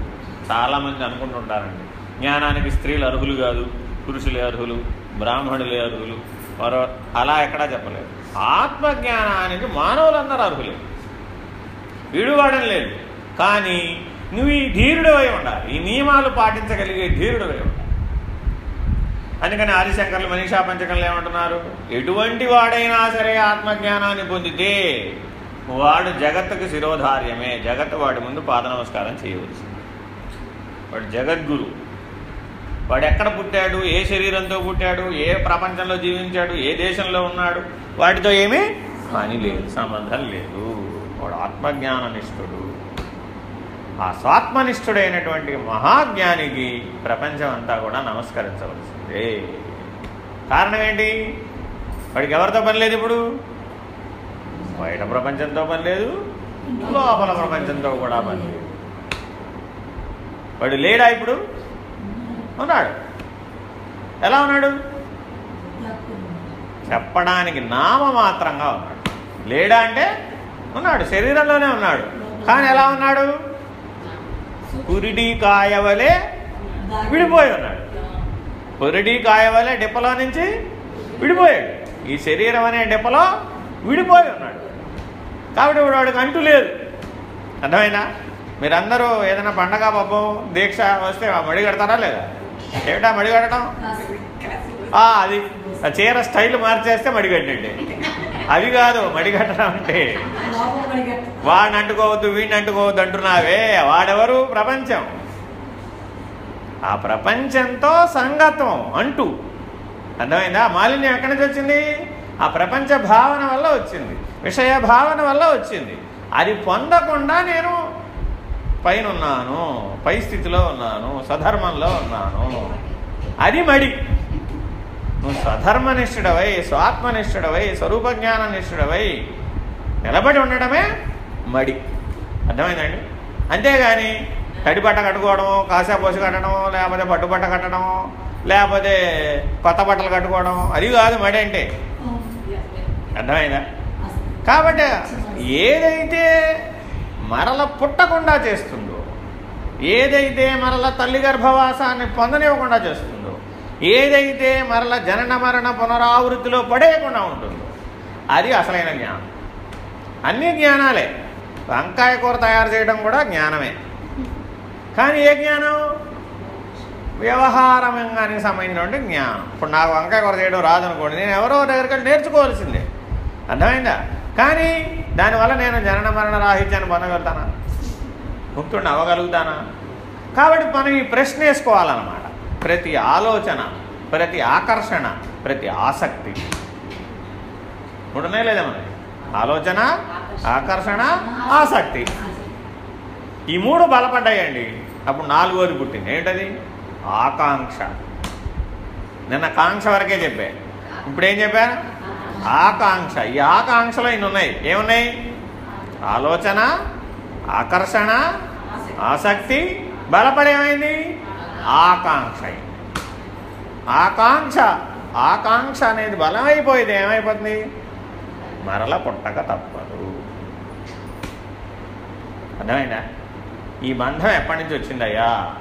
చాలామంది అనుకుంటుంటారండి జ్ఞానానికి స్త్రీలు అర్హులు కాదు పురుషులే అర్హులు బ్రాహ్మణులే అర్హులు మరో అలా ఎక్కడా చెప్పలేదు. ఆత్మజ్ఞానానికి మానవులందరూ అర్హులే. విడువాడని లేదు. కానీ నువ్వు ఈ ధీరుడు అయి ఉండాలి. ఈ నియమాలు పాటించగలిగే ధీరుడు అయి ఉండాలి. అందుకని ఆదిశంకర్లు మనీషా పంచకంలో ఏమంటున్నారు? ఎటువంటి వాడైనా సరే ఆత్మజ్ఞానాన్ని పొందితే వాడు జగత్తుకు శిరోధార్యమే. జగత్తు వాడి ముందు పాద నమస్కారం చేయవచ్చు వాడు జగద్గురు. వాడు ఎక్కడ పుట్టాడు? ఏ శరీరంతో పుట్టాడు? ఏ ప్రపంచంలో జీవించాడు? ఏ దేశంలో ఉన్నాడు? వాటితో ఏమీ పని లేదు సంబంధం లేదు. వాడు ఆత్మజ్ఞాననిష్ఠుడు. ఆ స్వాత్మనిష్ఠుడైనటువంటి మహాజ్ఞానికి ప్రపంచం అంతా కూడా నమస్కరించవలసిందే. కారణం ఏంటి? వాడికి ఎవరితో పని లేదు ఇప్పుడు? బయట ప్రపంచంతో పని లేదు. లోపల ప్రపంచంతో కూడా పని లేదు. వాడు లేడా ఇప్పుడు? ఉన్నాడు. ఎలా ఉన్నాడు? చెప్పడానికి నామమాత్రంగా ఉన్నాడు. లేడా అంటే ఉన్నాడు శరీరంలోనే ఉన్నాడు. కానీ ఎలా ఉన్నాడు? కురిడి కాయవలే విడిపోయి ఉన్నాడు. పురిడి కాయవలే డిప్పలో నుంచి విడిపోయాడు. ఈ శరీరం అనే డిప్పలో విడిపోయి ఉన్నాడు. కాబట్టి ఇప్పుడు వాడికి అంటూ లేదు. అర్థమైనా మీరందరూ ఏదైనా పండగ పబ్బం దీక్ష వస్తే ఆ మడి కడతారా లేదా? ఏమిటా మడి కట్టడం? ఆ, అది ఆ చీర స్టైల్ మార్చేస్తే మడి అవి కాదు మడి కట్టడం అంటే. వాడిని అంటుకోవద్దు వీడిని అంటుకోవద్దు అంటున్నావే. వాడెవరు? ప్రపంచం. ఆ ప్రపంచంతో సంగతం అంటూ. అర్థమైందా? మాలిన్యం ఎక్కడి నుంచి వచ్చింది? ఆ ప్రపంచ భావన వల్ల వచ్చింది. విషయ భావన వల్ల వచ్చింది. అది పొందకుండా నేను పైన ఉన్నాను పై స్థితిలో ఉన్నాను సధర్మంలో ఉన్నాను. అది మడి. నువ్వు స్వధర్మనిష్ఠుడవై స్వాత్మనిష్ఠుడవై స్వరూపజ్ఞాన నిష్ఠుడవై నిలబడి ఉండడమే మడి. అర్థమైందండి? అంతేగాని తడి బట్ట కట్టుకోవడము కాసేపు పోసి కట్టడము లేకపోతే పట్టుబట్ట కట్టడము లేకపోతే కొత్త బట్టలు కట్టుకోవడం అది కాదు మడి అంటే. అర్థమైందా? కాబట్టి ఏదైతే మరల పుట్టకుండా చేస్తుందో ఏదైతే మరల తల్లి గర్భవాసాన్ని పొందనివ్వకుండా చేస్తుందో ఏదైతే మరల జనన మరణ పునరావృత్తిలో పడేయకుండా ఉంటుందో అది అసలైన జ్ఞానం. అన్ని జ్ఞానాలే. వంకాయ కూర తయారు చేయడం కూడా జ్ఞానమే. కానీ ఏ జ్ఞానం? వ్యవహారంగానికి సంబంధించినటువంటి జ్ఞానం. ఇప్పుడు నాకు వంకాయ కూర చేయడం రాదనుకోండి నేను ఎవరో దగ్గరికి వెళ్ళి నేర్చుకోవాల్సిందే. అర్థమైందా? కానీ దానివల్ల నేను జనన మరణ రాహిత్యాన్ని పొందగలుగుతానా? ముక్తుడిని అవ్వగలుగుతానా? కాబట్టి మనం ఈ ప్రశ్న వేసుకోవాలన్నమాట. ప్రతి ఆలోచన ప్రతి ఆకర్షణ ప్రతి ఆసక్తి. మూడునే లేదా మనకి? ఆలోచన ఆకర్షణ ఆసక్తి. ఈ మూడు బలపడ్డాయండి. అప్పుడు నాలుగోది పుట్టింది. ఏంటది? ఆకాంక్ష. నిన్న కాంక్ష వరకే చెప్పా. ఇప్పుడు ఏం చెప్పాను? ఆకాంక్ష ఈ ఆకాంక్షలు ఇన్ని ఉన్నాయి. ఏమున్నాయి? ఆలోచన ఆకర్షణ ఆసక్తి బలపడేమైంది ఆకాంక్ష ఆకాంక్ష ఆకాంక్ష అనేది బలమైపోయింది. ఏమైపోతుంది? మరల పుట్టక తప్పదు. అర్థమైందా? ఈ బంధం ఎప్పటి నుంచి వచ్చిందయ్యా?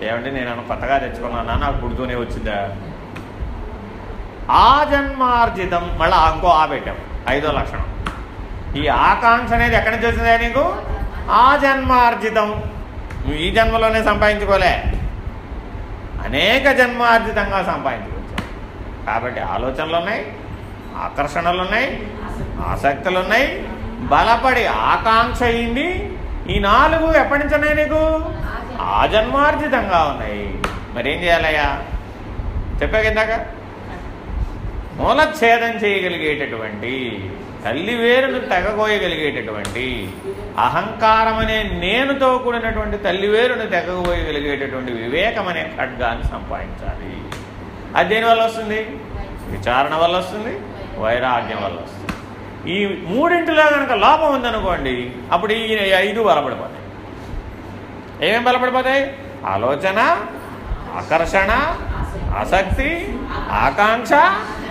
ఏమంటే నేను కొత్తగా తెచ్చుకున్నానా? నాకు పుడుతూనే వచ్చిందా? ఆ జన్మార్జితం మళ్ళీ ఇంకో ఆ పెట్టాం. ఐదో లక్షణం. ఈ ఆకాంక్ష అనేది ఎక్కడి నుంచి వచ్చిందా నీకు? ఆ జన్మార్జితం నువ్వు ఈ జన్మలోనే సంపాదించుకోలే. అనేక జన్మార్జితంగా సంపాదించుకోవచ్చు. కాబట్టి ఆలోచనలు ఉన్నాయి ఆకర్షణలు ఉన్నాయి ఆసక్తులు ఉన్నాయి. బలపడి ఆకాంక్ష అయింది. ఈ నాలుగు ఎప్పటి నుంచి ఉన్నాయి నీకు? ఆ జన్మార్జితంగా ఉన్నాయి. మరేం చేయాలయ్యా? చెప్పాక ఇందాక? మూలఛేదం చేయగలిగేటటువంటి తల్లి వేరును తెగగోయగలిగేటటువంటి అహంకారం అనే నేనుతో కూడినటువంటి తల్లి వేరును తెగగోయగలిగేటటువంటి వివేకం అనే ఖడ్గాన్ని సంపాదించాలి. అది దేనివల్ల వస్తుంది? విచారణ వల్ల వస్తుంది వైరాగ్యం వల్ల వస్తుంది. ఈ మూడింటిలో కనుక లోపం ఉందనుకోండి అప్పుడు ఈ ఐదు బలపడిపోతాయి. ఏమేమి బలపడిపోతాయి? ఆలోచన ఆకర్షణ ఆసక్తి ఆకాంక్ష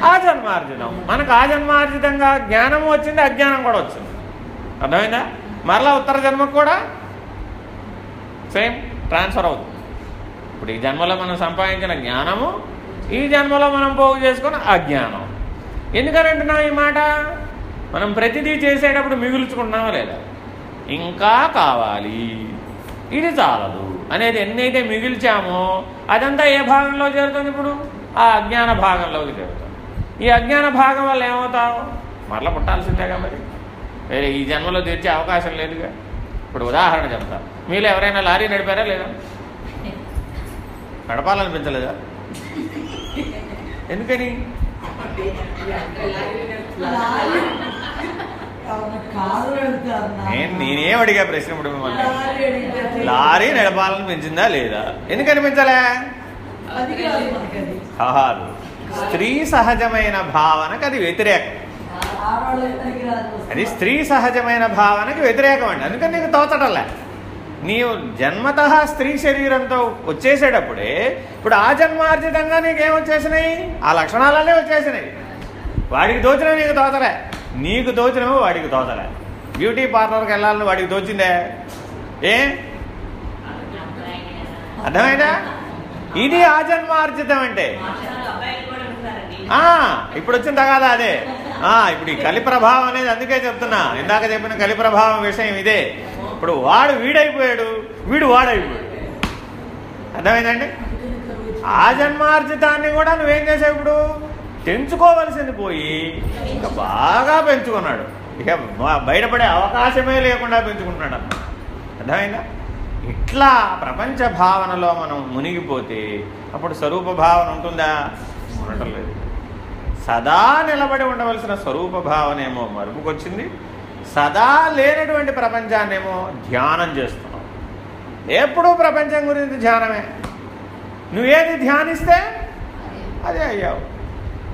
ఆజన్మార్జితం. మనకు ఆజన్మార్జితంగా జ్ఞానం వచ్చింది అజ్ఞానం కూడా వచ్చింది. అర్థమైందా? మరలా ఉత్తర జన్మకు కూడా సేమ్ ట్రాన్స్ఫర్ అవుతుంది. ఇప్పుడు ఈ జన్మలో మనం సంపాదించిన జ్ఞానము ఈ జన్మలో మనం పోగు చేసుకున్న అజ్ఞానం. ఎందుకని ఈ మాట? మనం ప్రతిదీ చేసేటప్పుడు మిగుల్చుకుంటున్నామా లేదా? ఇంకా కావాలి. ఇది చాలదు. అనేది ఎన్నైతే మిగిల్చామో అదంతా ఏ భాగంలో చేరుతుంది ఇప్పుడు? ఆ అజ్ఞాన భాగంలోకి చేరుతుంది. ఈ అజ్ఞాన భాగం వల్ల ఏమవుతావు? మరల పుట్టాల్సిందేగా మరి. వేరే ఈ జన్మలో తీర్చే అవకాశం లేదుగా. ఇప్పుడు ఉదాహరణ చెప్తా. మీలో ఎవరైనా లారీ నడిపారా లేదా? నడపాలనిపించలేదా? ఎందుకని? నేను నేనేం అడిగా ప్రశ్న ఇప్పుడు మిమ్మల్ని? లారీ నడపాలనిపించిందా లేదా? ఎందుకు అనిపించలే? కాదు స్త్రీ సహజమైన భావనకు అది వ్యతిరేకం. అది స్త్రీ సహజమైన భావనకి వ్యతిరేకం అండి. అందుకని నీకు తోచటలే. నీవు జన్మత స్త్రీ శరీరంతో వచ్చేసేటప్పుడే ఇప్పుడు ఆ జన్మార్జితంగా నీకేం వచ్చేసినాయి? ఆ లక్షణాలనే వచ్చేసినాయి. వాడికి తోచిన నీకు తోచలే. నీకు తోచినవి వాడికి తోచలే బ్యూటీ పార్లర్కి వెళ్ళాలని వాడికి తోచిందే ఏ? అర్థమైందా? ఇది ఆజన్మార్జితం అంటే ఆ, ఇప్పుడు వచ్చిందా కదా అదే. ఇప్పుడు ఈ కలి ప్రభావం అనేది అందుకే చెప్తున్నా. ఇందాక చెప్పిన కలి ప్రభావం విషయం ఇదే. ఇప్పుడు వాడు వీడైపోయాడు వీడు వాడైపోయాడు. అర్థమైందండి? ఆ జన్మార్జితాన్ని కూడా నువ్వేం చేసావు ఇప్పుడు? పెంచుకోవలసింది పోయి ఇంకా బాగా పెంచుకున్నాడు. ఇక బయటపడే అవకాశమే లేకుండా పెంచుకుంటున్నాడు అన్నమాట అర్థమైందా? ఇట్లా ప్రపంచ భావనలో మనం మునిగిపోతే అప్పుడు స్వరూప భావన ఉంటుందా? ఉండటం లేదు. సదా నిలబడి ఉండవలసిన స్వరూప భావనేమో మరుపుకొచ్చింది. సదా లేనటువంటి ప్రపంచాన్నేమో ధ్యానం చేస్తున్నాం ఎప్పుడూ ప్రపంచం గురించి ధ్యానమే. నువ్వేది ధ్యానిస్తే అదే అయ్యావు.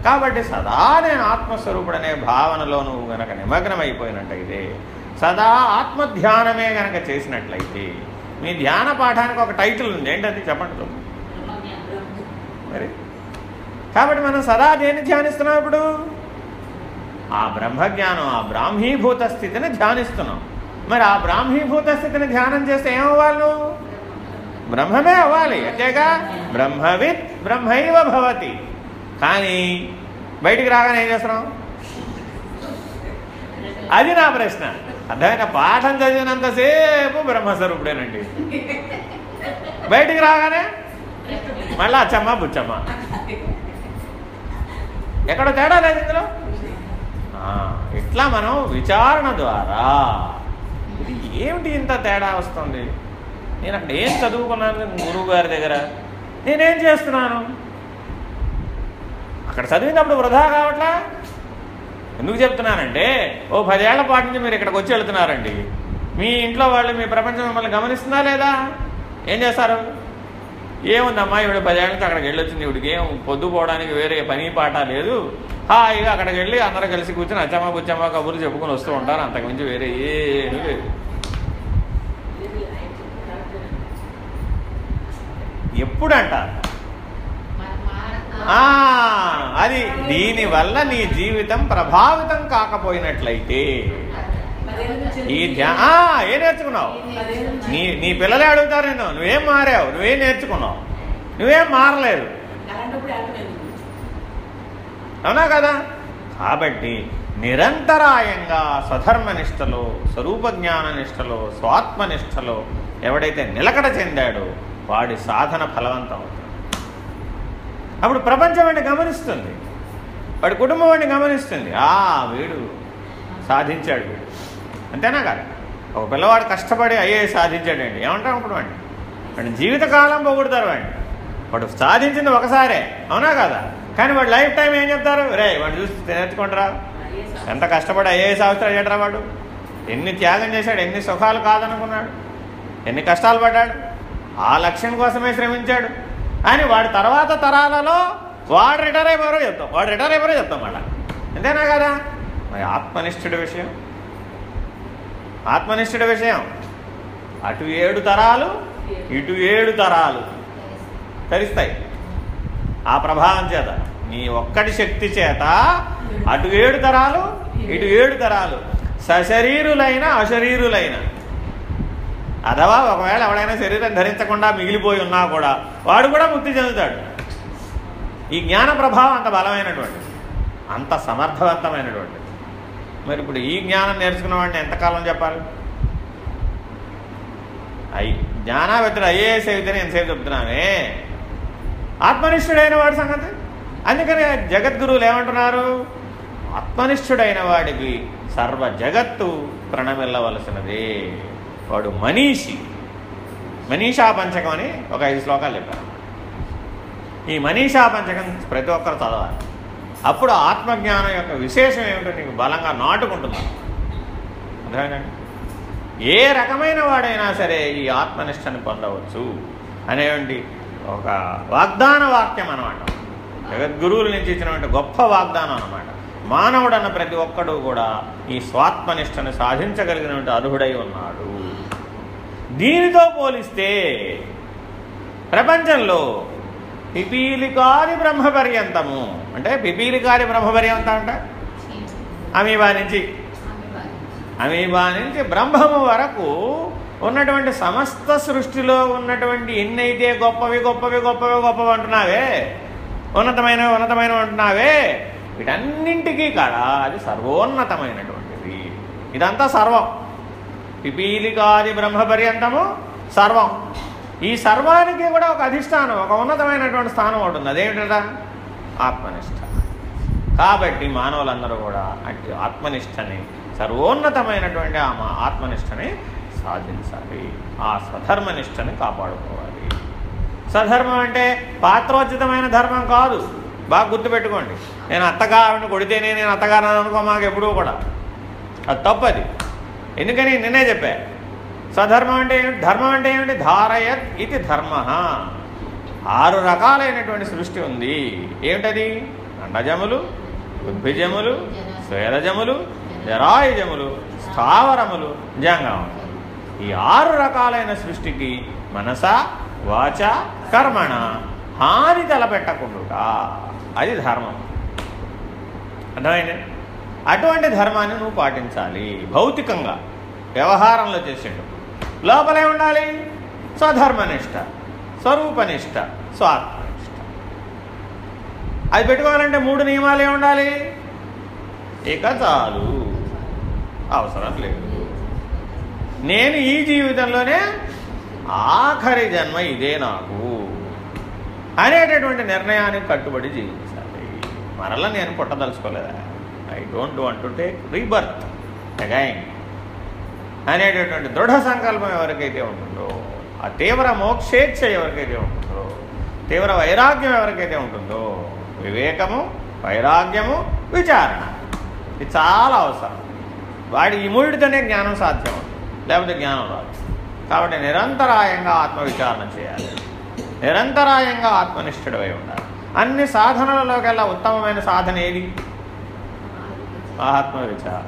కాబట్టి సదా నేను ఆత్మస్వరూపుడనే భావనలో నువ్వు గనక నిమగ్నమైపోయినట్టయితే సదా ఆత్మధ్యానమే గనక చేసినట్లయితే మీ ధ్యాన పాఠానికి ఒక టైటిల్ ఉంది. ఏంటది? చెప్పండి మరి? కాబట్టి మనం సదా దేన్ని ధ్యానిస్తున్నాం ఇప్పుడు? ఆ బ్రహ్మజ్ఞానం ఆ బ్రాహ్మీభూత స్థితిని ధ్యానిస్తున్నాం. మరి ఆ బ్రాహ్మీభూత స్థితిని ధ్యానం చేస్తే ఏమవ్వాలి నువ్వు? బ్రహ్మమే అవ్వాలి. అంతేగా? బ్రహ్మవిత్ బ్రహ్మైవ భవతి. కానీ బయటికి రాగానే ఏం చేస్తున్నాం అది నా ప్రశ్న. అర్థమైన పాఠం చదివినంతసేపు బ్రహ్మస్వరూపుడేనండి. బయటికి రాగానే మళ్ళీ అచ్చమ్మ బుచ్చమ్మ. ఎక్కడ తేడా లేదు ఇందులో? ఇట్లా మనం విచారణ ద్వారా ఇది ఏమిటి ఇంత తేడా వస్తుంది? నేను అక్కడ ఏం చదువుకున్నాను గురువు గారి దగ్గర? నేనేం చేస్తున్నాను? అక్కడ చదివినప్పుడు వృధా కావట్లా? ఎందుకు చెప్తున్నానంటే ఓ పదేళ్ళ పాటు నుంచి మీరు ఇక్కడికి వచ్చి వెళ్తున్నారండి. మీ ఇంట్లో వాళ్ళు మీ ప్రపంచం మిమ్మల్ని గమనిస్తుందా లేదా? ఏం చేస్తారు? ఏముందమ్మా ఇవిడ పదేళ్ళ నుంచి అక్కడికి వెళ్ళొచ్చింది ఇవిడికి ఏం పొద్దుపోవడానికి వేరే పని పాట లేదు. హాయిగా అక్కడికి వెళ్ళి అందరూ కలిసి కూర్చొని అచ్చమ్మ బుచ్చమ్మ కబుర్లు చెప్పుకొని వస్తూ ఉంటారు. అంతకుమించి వేరే ఏమీ లేదు. ఎప్పుడంట అది దీనివల్ల నీ జీవితం ప్రభావితం కాకపోయినట్లయితే ఈ ధ్యా ఏ నేర్చుకున్నావు? నీ నీ పిల్లలే అడుగుతారు నేను నువ్వేం మారావు? నువ్వేం నేర్చుకున్నావు? నువ్వేం మారలేదు? అవునా కదా? కాబట్టి నిరంతరాయంగా స్వధర్మనిష్టలో స్వరూప జ్ఞాన నిష్టలో స్వాత్మనిష్టలో ఎవడైతే నిలకడ చెందాడో వాడి సాధన ఫలవంతం అవుతుంది. అప్పుడు ప్రపంచం వాడిని గమనిస్తుంది. వాడి కుటుంబం వాడిని గమనిస్తుంది. ఆ వీడు సాధించాడు వీడు. అంతేనా కాదు? ఒక పిల్లవాడు కష్టపడి అయ్యే సాధించాడండి. ఏమంటాం ఇప్పుడు వాడిని? వాడిని జీవితకాలం పోగొడతారు వాడిని. వాడు సాధించింది ఒకసారే అవునా కదా? కానీ వాడు లైఫ్ టైం ఏం చెప్తారు? రే వాడు చూసి నేర్చుకుంటారా ఎంత కష్టపడి ఐఏఎస్ ఆఫీసర్ చేయడరా వాడు? ఎన్ని త్యాగం చేశాడు ఎన్ని సుఖాలు కాదనుకున్నాడు? ఎన్ని కష్టాలు పడ్డాడు? ఆ లక్ష్యం కోసమే శ్రమించాడు. అని వాడి తర్వాత తరాలలో వాడు రిటైర్ అయిపోయారో చెప్తాం. వాడు రిటైర్ అయిపోయారో చెప్తాం మళ్ళా. అంతేనా కదా? మరి ఆత్మనిష్ఠుడి విషయం? ఆత్మనిష్ఠుడి విషయం. అటు ఏడు తరాలు ఇటు ఏడు తరాలు తరిస్తాయి. ఆ ప్రభావం చేత. నీ ఒక్కటి శక్తి చేత అటు ఏడు తరాలు ఇటు ఏడు తరాలు. సశరీరులైన అశరీరులైన. అథవా ఒకవేళ ఎవడైనా శరీరం ధరించకుండా మిగిలిపోయి ఉన్నా కూడా వాడు కూడా ముక్తి చెందుతాడు. ఈ జ్ఞాన ప్రభావం అంత బలమైనటువంటి అంత సమర్థవంతమైనటువంటి. మరి ఇప్పుడు ఈ జ్ఞానం నేర్చుకున్న వాడిని ఎంతకాలం చెప్పాలి? అయి జ్ఞానావేత్తడు ఐఏఎస్ అయితేనే ఎంతసేపు చెప్తున్నామే? ఆత్మనిష్ఠుడైన వాడి సంగతి? అందుకని జగద్గురువులు ఏమంటున్నారు? ఆత్మనిష్ఠుడైన వాడికి సర్వ జగత్తు ప్రణమిల్లవలసినదే. వాడు మనీషి. మనీషా పంచకం అని ఒక ఐదు శ్లోకాలు చెప్పారు. ఈ మనీషా పంచకం ప్రతి ఒక్కరు చదవాలి. అప్పుడు ఆత్మజ్ఞానం యొక్క విశేషం ఏమిటో నీకు బలంగా నాటుకుంటుంది. అర్థమైందండి? ఏ రకమైన వాడైనా సరే ఈ ఆత్మనిష్టని పొందవచ్చు. అనేవంటి ఒక వాగ్దాన వాక్యం అనమాట జగద్గురువుల నుంచి ఇచ్చినటువంటి గొప్ప వాగ్దానం అనమాట మానవుడన్న ప్రతి ఒక్కడు కూడా ఈ స్వాత్మనిష్టను సాధించగలిగినటువంటి అర్హుడై ఉన్నాడు. దీనితో పోలిస్తే ప్రపంచంలో పిపీలికాది బ్రహ్మపర్యంతము. అంటే పిపీలికాది బ్రహ్మపర్యంతం అంట? అమీబా నుంచి అమీబా నుంచి బ్రహ్మము వరకు ఉన్నటువంటి సమస్త సృష్టిలో ఉన్నటువంటి ఎన్నైతే గొప్పవి గొప్పవి గొప్పవి గొప్పవి అంటున్నావే ఉన్నతమైనవి ఉన్నతమైనవి అంటున్నావే వీటన్నింటికీ కాడ అది సర్వోన్నతమైనటువంటిది. ఇదంతా సర్వం. పిపీలికాది బ్రహ్మపర్యంతము సర్వం. ఈ సర్వానికి కూడా ఒక అధిష్టానం ఒక ఉన్నతమైనటువంటి స్థానం ఉంటుంది అదేమిటా ఆత్మనిష్ట. కాబట్టి మానవులందరూ కూడా అట్టి ఆత్మనిష్టని సర్వోన్నతమైనటువంటి ఆ ఆత్మనిష్టని సాధించాలి. ఆ స్వధర్మనిష్టని కాపాడుకోవాలి. స్వధర్మం అంటే పాత్రోచితమైన ధర్మం కాదు. బాగా గుర్తుపెట్టుకోండి. నేను అత్తగారిని కొడితేనే నేను అత్తగారని అనుకో మాకు ఎప్పుడూ కూడా. అది తప్పది. ఎందుకని నిన్నే చెప్పా. స్వధర్మం అంటే ఏమిటి? ధర్మం అంటే ఏమిటి? ధారయత్ ఇది ధర్మ. ఆరు రకాలైనటువంటి సృష్టి ఉంది. ఏమిటది? అండజములు ఉద్భిజములు స్వేదజములు జరాయుజములు స్థావరములు జంగములు ఈ ఆరు రకాలైన సృష్టికి మనస వాచ కర్మణ హాని తలపెట్టకుండా అది ధర్మం. అర్థమైంది? అటువంటి ధర్మాన్ని నువ్వు పాటించాలి. భౌతికంగా వ్యవహారంలో చేసేటప్పుడు లోపలే ఉండాలి. స్వధర్మనిష్ట స్వరూపనిష్ట స్వాత్మనిష్ట. అది పెట్టుకోవాలంటే మూడు నియమాలే ఉండాలి. ఇక చాలు. అవసరం లేదు. నేను ఈ జీవితంలోనే ఆఖరి జన్మ ఇదే నాకు అనేటటువంటి నిర్ణయానికి కట్టుబడి జీవించాలి. మరలా నేను పుట్టదలుచుకోలేదా? I don't want to take rebirth again అనేటటువంటి దృఢ సంకల్పం ఎవరికైతే ఉంటుందో ఆ తీవ్ర మోక్షేచ్ఛ ఎవరికైతే ఉంటుందో తీవ్ర వైరాగ్యం ఎవరికైతే ఉంటుందో వివేకము వైరాగ్యము విచారణ. ఇది చాలా అవసరం. వాడి ఈ మూడితోనే జ్ఞానం సాధ్యం. లేకపోతే జ్ఞానం రాదు. కాబట్టి నిరంతరాయంగా ఆత్మవిచారణ చేయాలి. నిరంతరాయంగా ఆత్మనిష్ఠుడవై ఉండాలి. అన్ని సాధనలలోకెల్లా ఉత్తమమైన సాధన ఏది? మహాత్మ విచార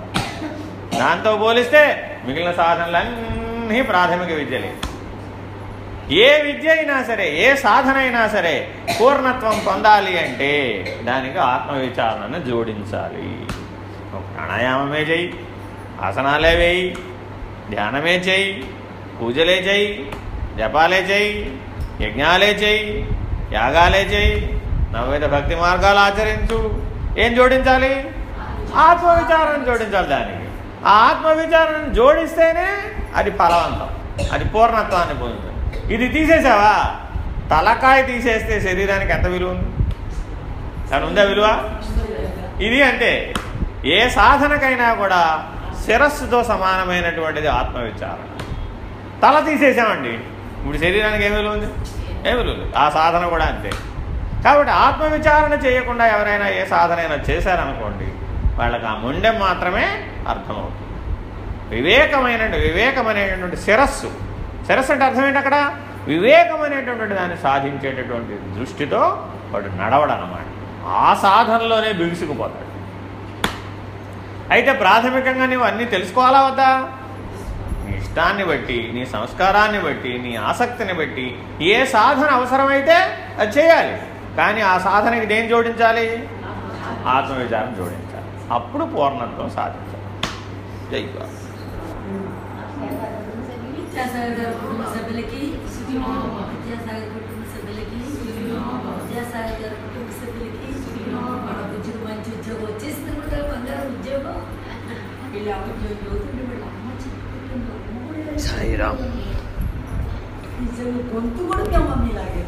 దాంతో పోలిస్తే మిగిలిన సాధనలన్నీ ప్రాథమిక విద్యలే. ఏ విద్య అయినా సరే ఏ సాధన అయినా సరే పూర్ణత్వం పొందాలి అంటే దానికి ఆత్మవిచారణను జోడించాలి. ప్రాణాయామమే చేయి ఆసనాలే వేయి ధ్యానమే చేయి పూజలే చేయి జపాలే చేయి యజ్ఞాలే చేయి యాగాలే చేయి నవవిధ భక్తి మార్గాలు ఆచరించు. ఏం జోడించాలి? ఆత్మవిచారం జోడించాలి దానికి. ఆ ఆత్మవిచారం జోడిస్తేనే అది ఫలవంతం. అది పూర్ణత్వాన్ని పొందుతుంది. ఇది తీసేసావా? తలకాయ తీసేస్తే శరీరానికి ఎంత విలువ ఉంది? దాని ఉందా విలువ? ఇది అంటే ఏ సాధనకైనా కూడా శిరస్సుతో సమానమైనటువంటిది ఆత్మవిచారణ తల తీసేసామండి. ఇప్పుడు శరీరానికి ఏం విలువ ఉంది? ఏమి విలువ ఆ సాధన కూడా అంతే. కాబట్టి ఆత్మవిచారణ చేయకుండా ఎవరైనా ఏ సాధన అయినా చేశారనుకోండి వాళ్ళకి ఆ ముండెం మాత్రమే అర్థమవుతుంది. వివేకమైన వివేకం అనేటటువంటి శిరస్సు. శిరస్సు అంటే అర్థమేంటి అక్కడ? వివేకం అనేటటువంటి దాన్ని సాధించేటటువంటి దృష్టితో వాడు నడవడం అన్నమాట ఆ సాధనలోనే బిగుసుకుపోతాడు. అయితే ప్రాథమికంగా నువ్వు అన్నీ తెలుసుకోవాలా వద్దా? నీ ఇష్టాన్ని బట్టి నీ సంస్కారాన్ని బట్టి నీ ఆసక్తిని బట్టి ఏ సాధన అవసరమైతే అది చేయాలి. కానీ ఆ సాధనకి దేని జోడించాలి? ఆత్మవిచారం జోడించాలి. అప్పుడు పూర్ణత్వం సాధించాలి జై గాడ్ విద్యాసాగర్ గారి కుటుంబ సభ్యులకి విద్యాసాగర్ కుటుంబ సభ్యులకి విద్యాసాగర్ గారి కుటుంబ సభ్యులకి మన బుజ్జికి మంచి ఉద్యోగం వచ్చేసింది కూడా బంగారం ఉద్యోగం వీళ్ళ ఉద్యోగం చదువుతుంటే వీళ్ళ అమ్మ చెప్పుకుంటుంది అమ్మ కూడా ఇలా సాయిరామ్. నిజంగా గొంతు కూడా మమ్మీ లాగే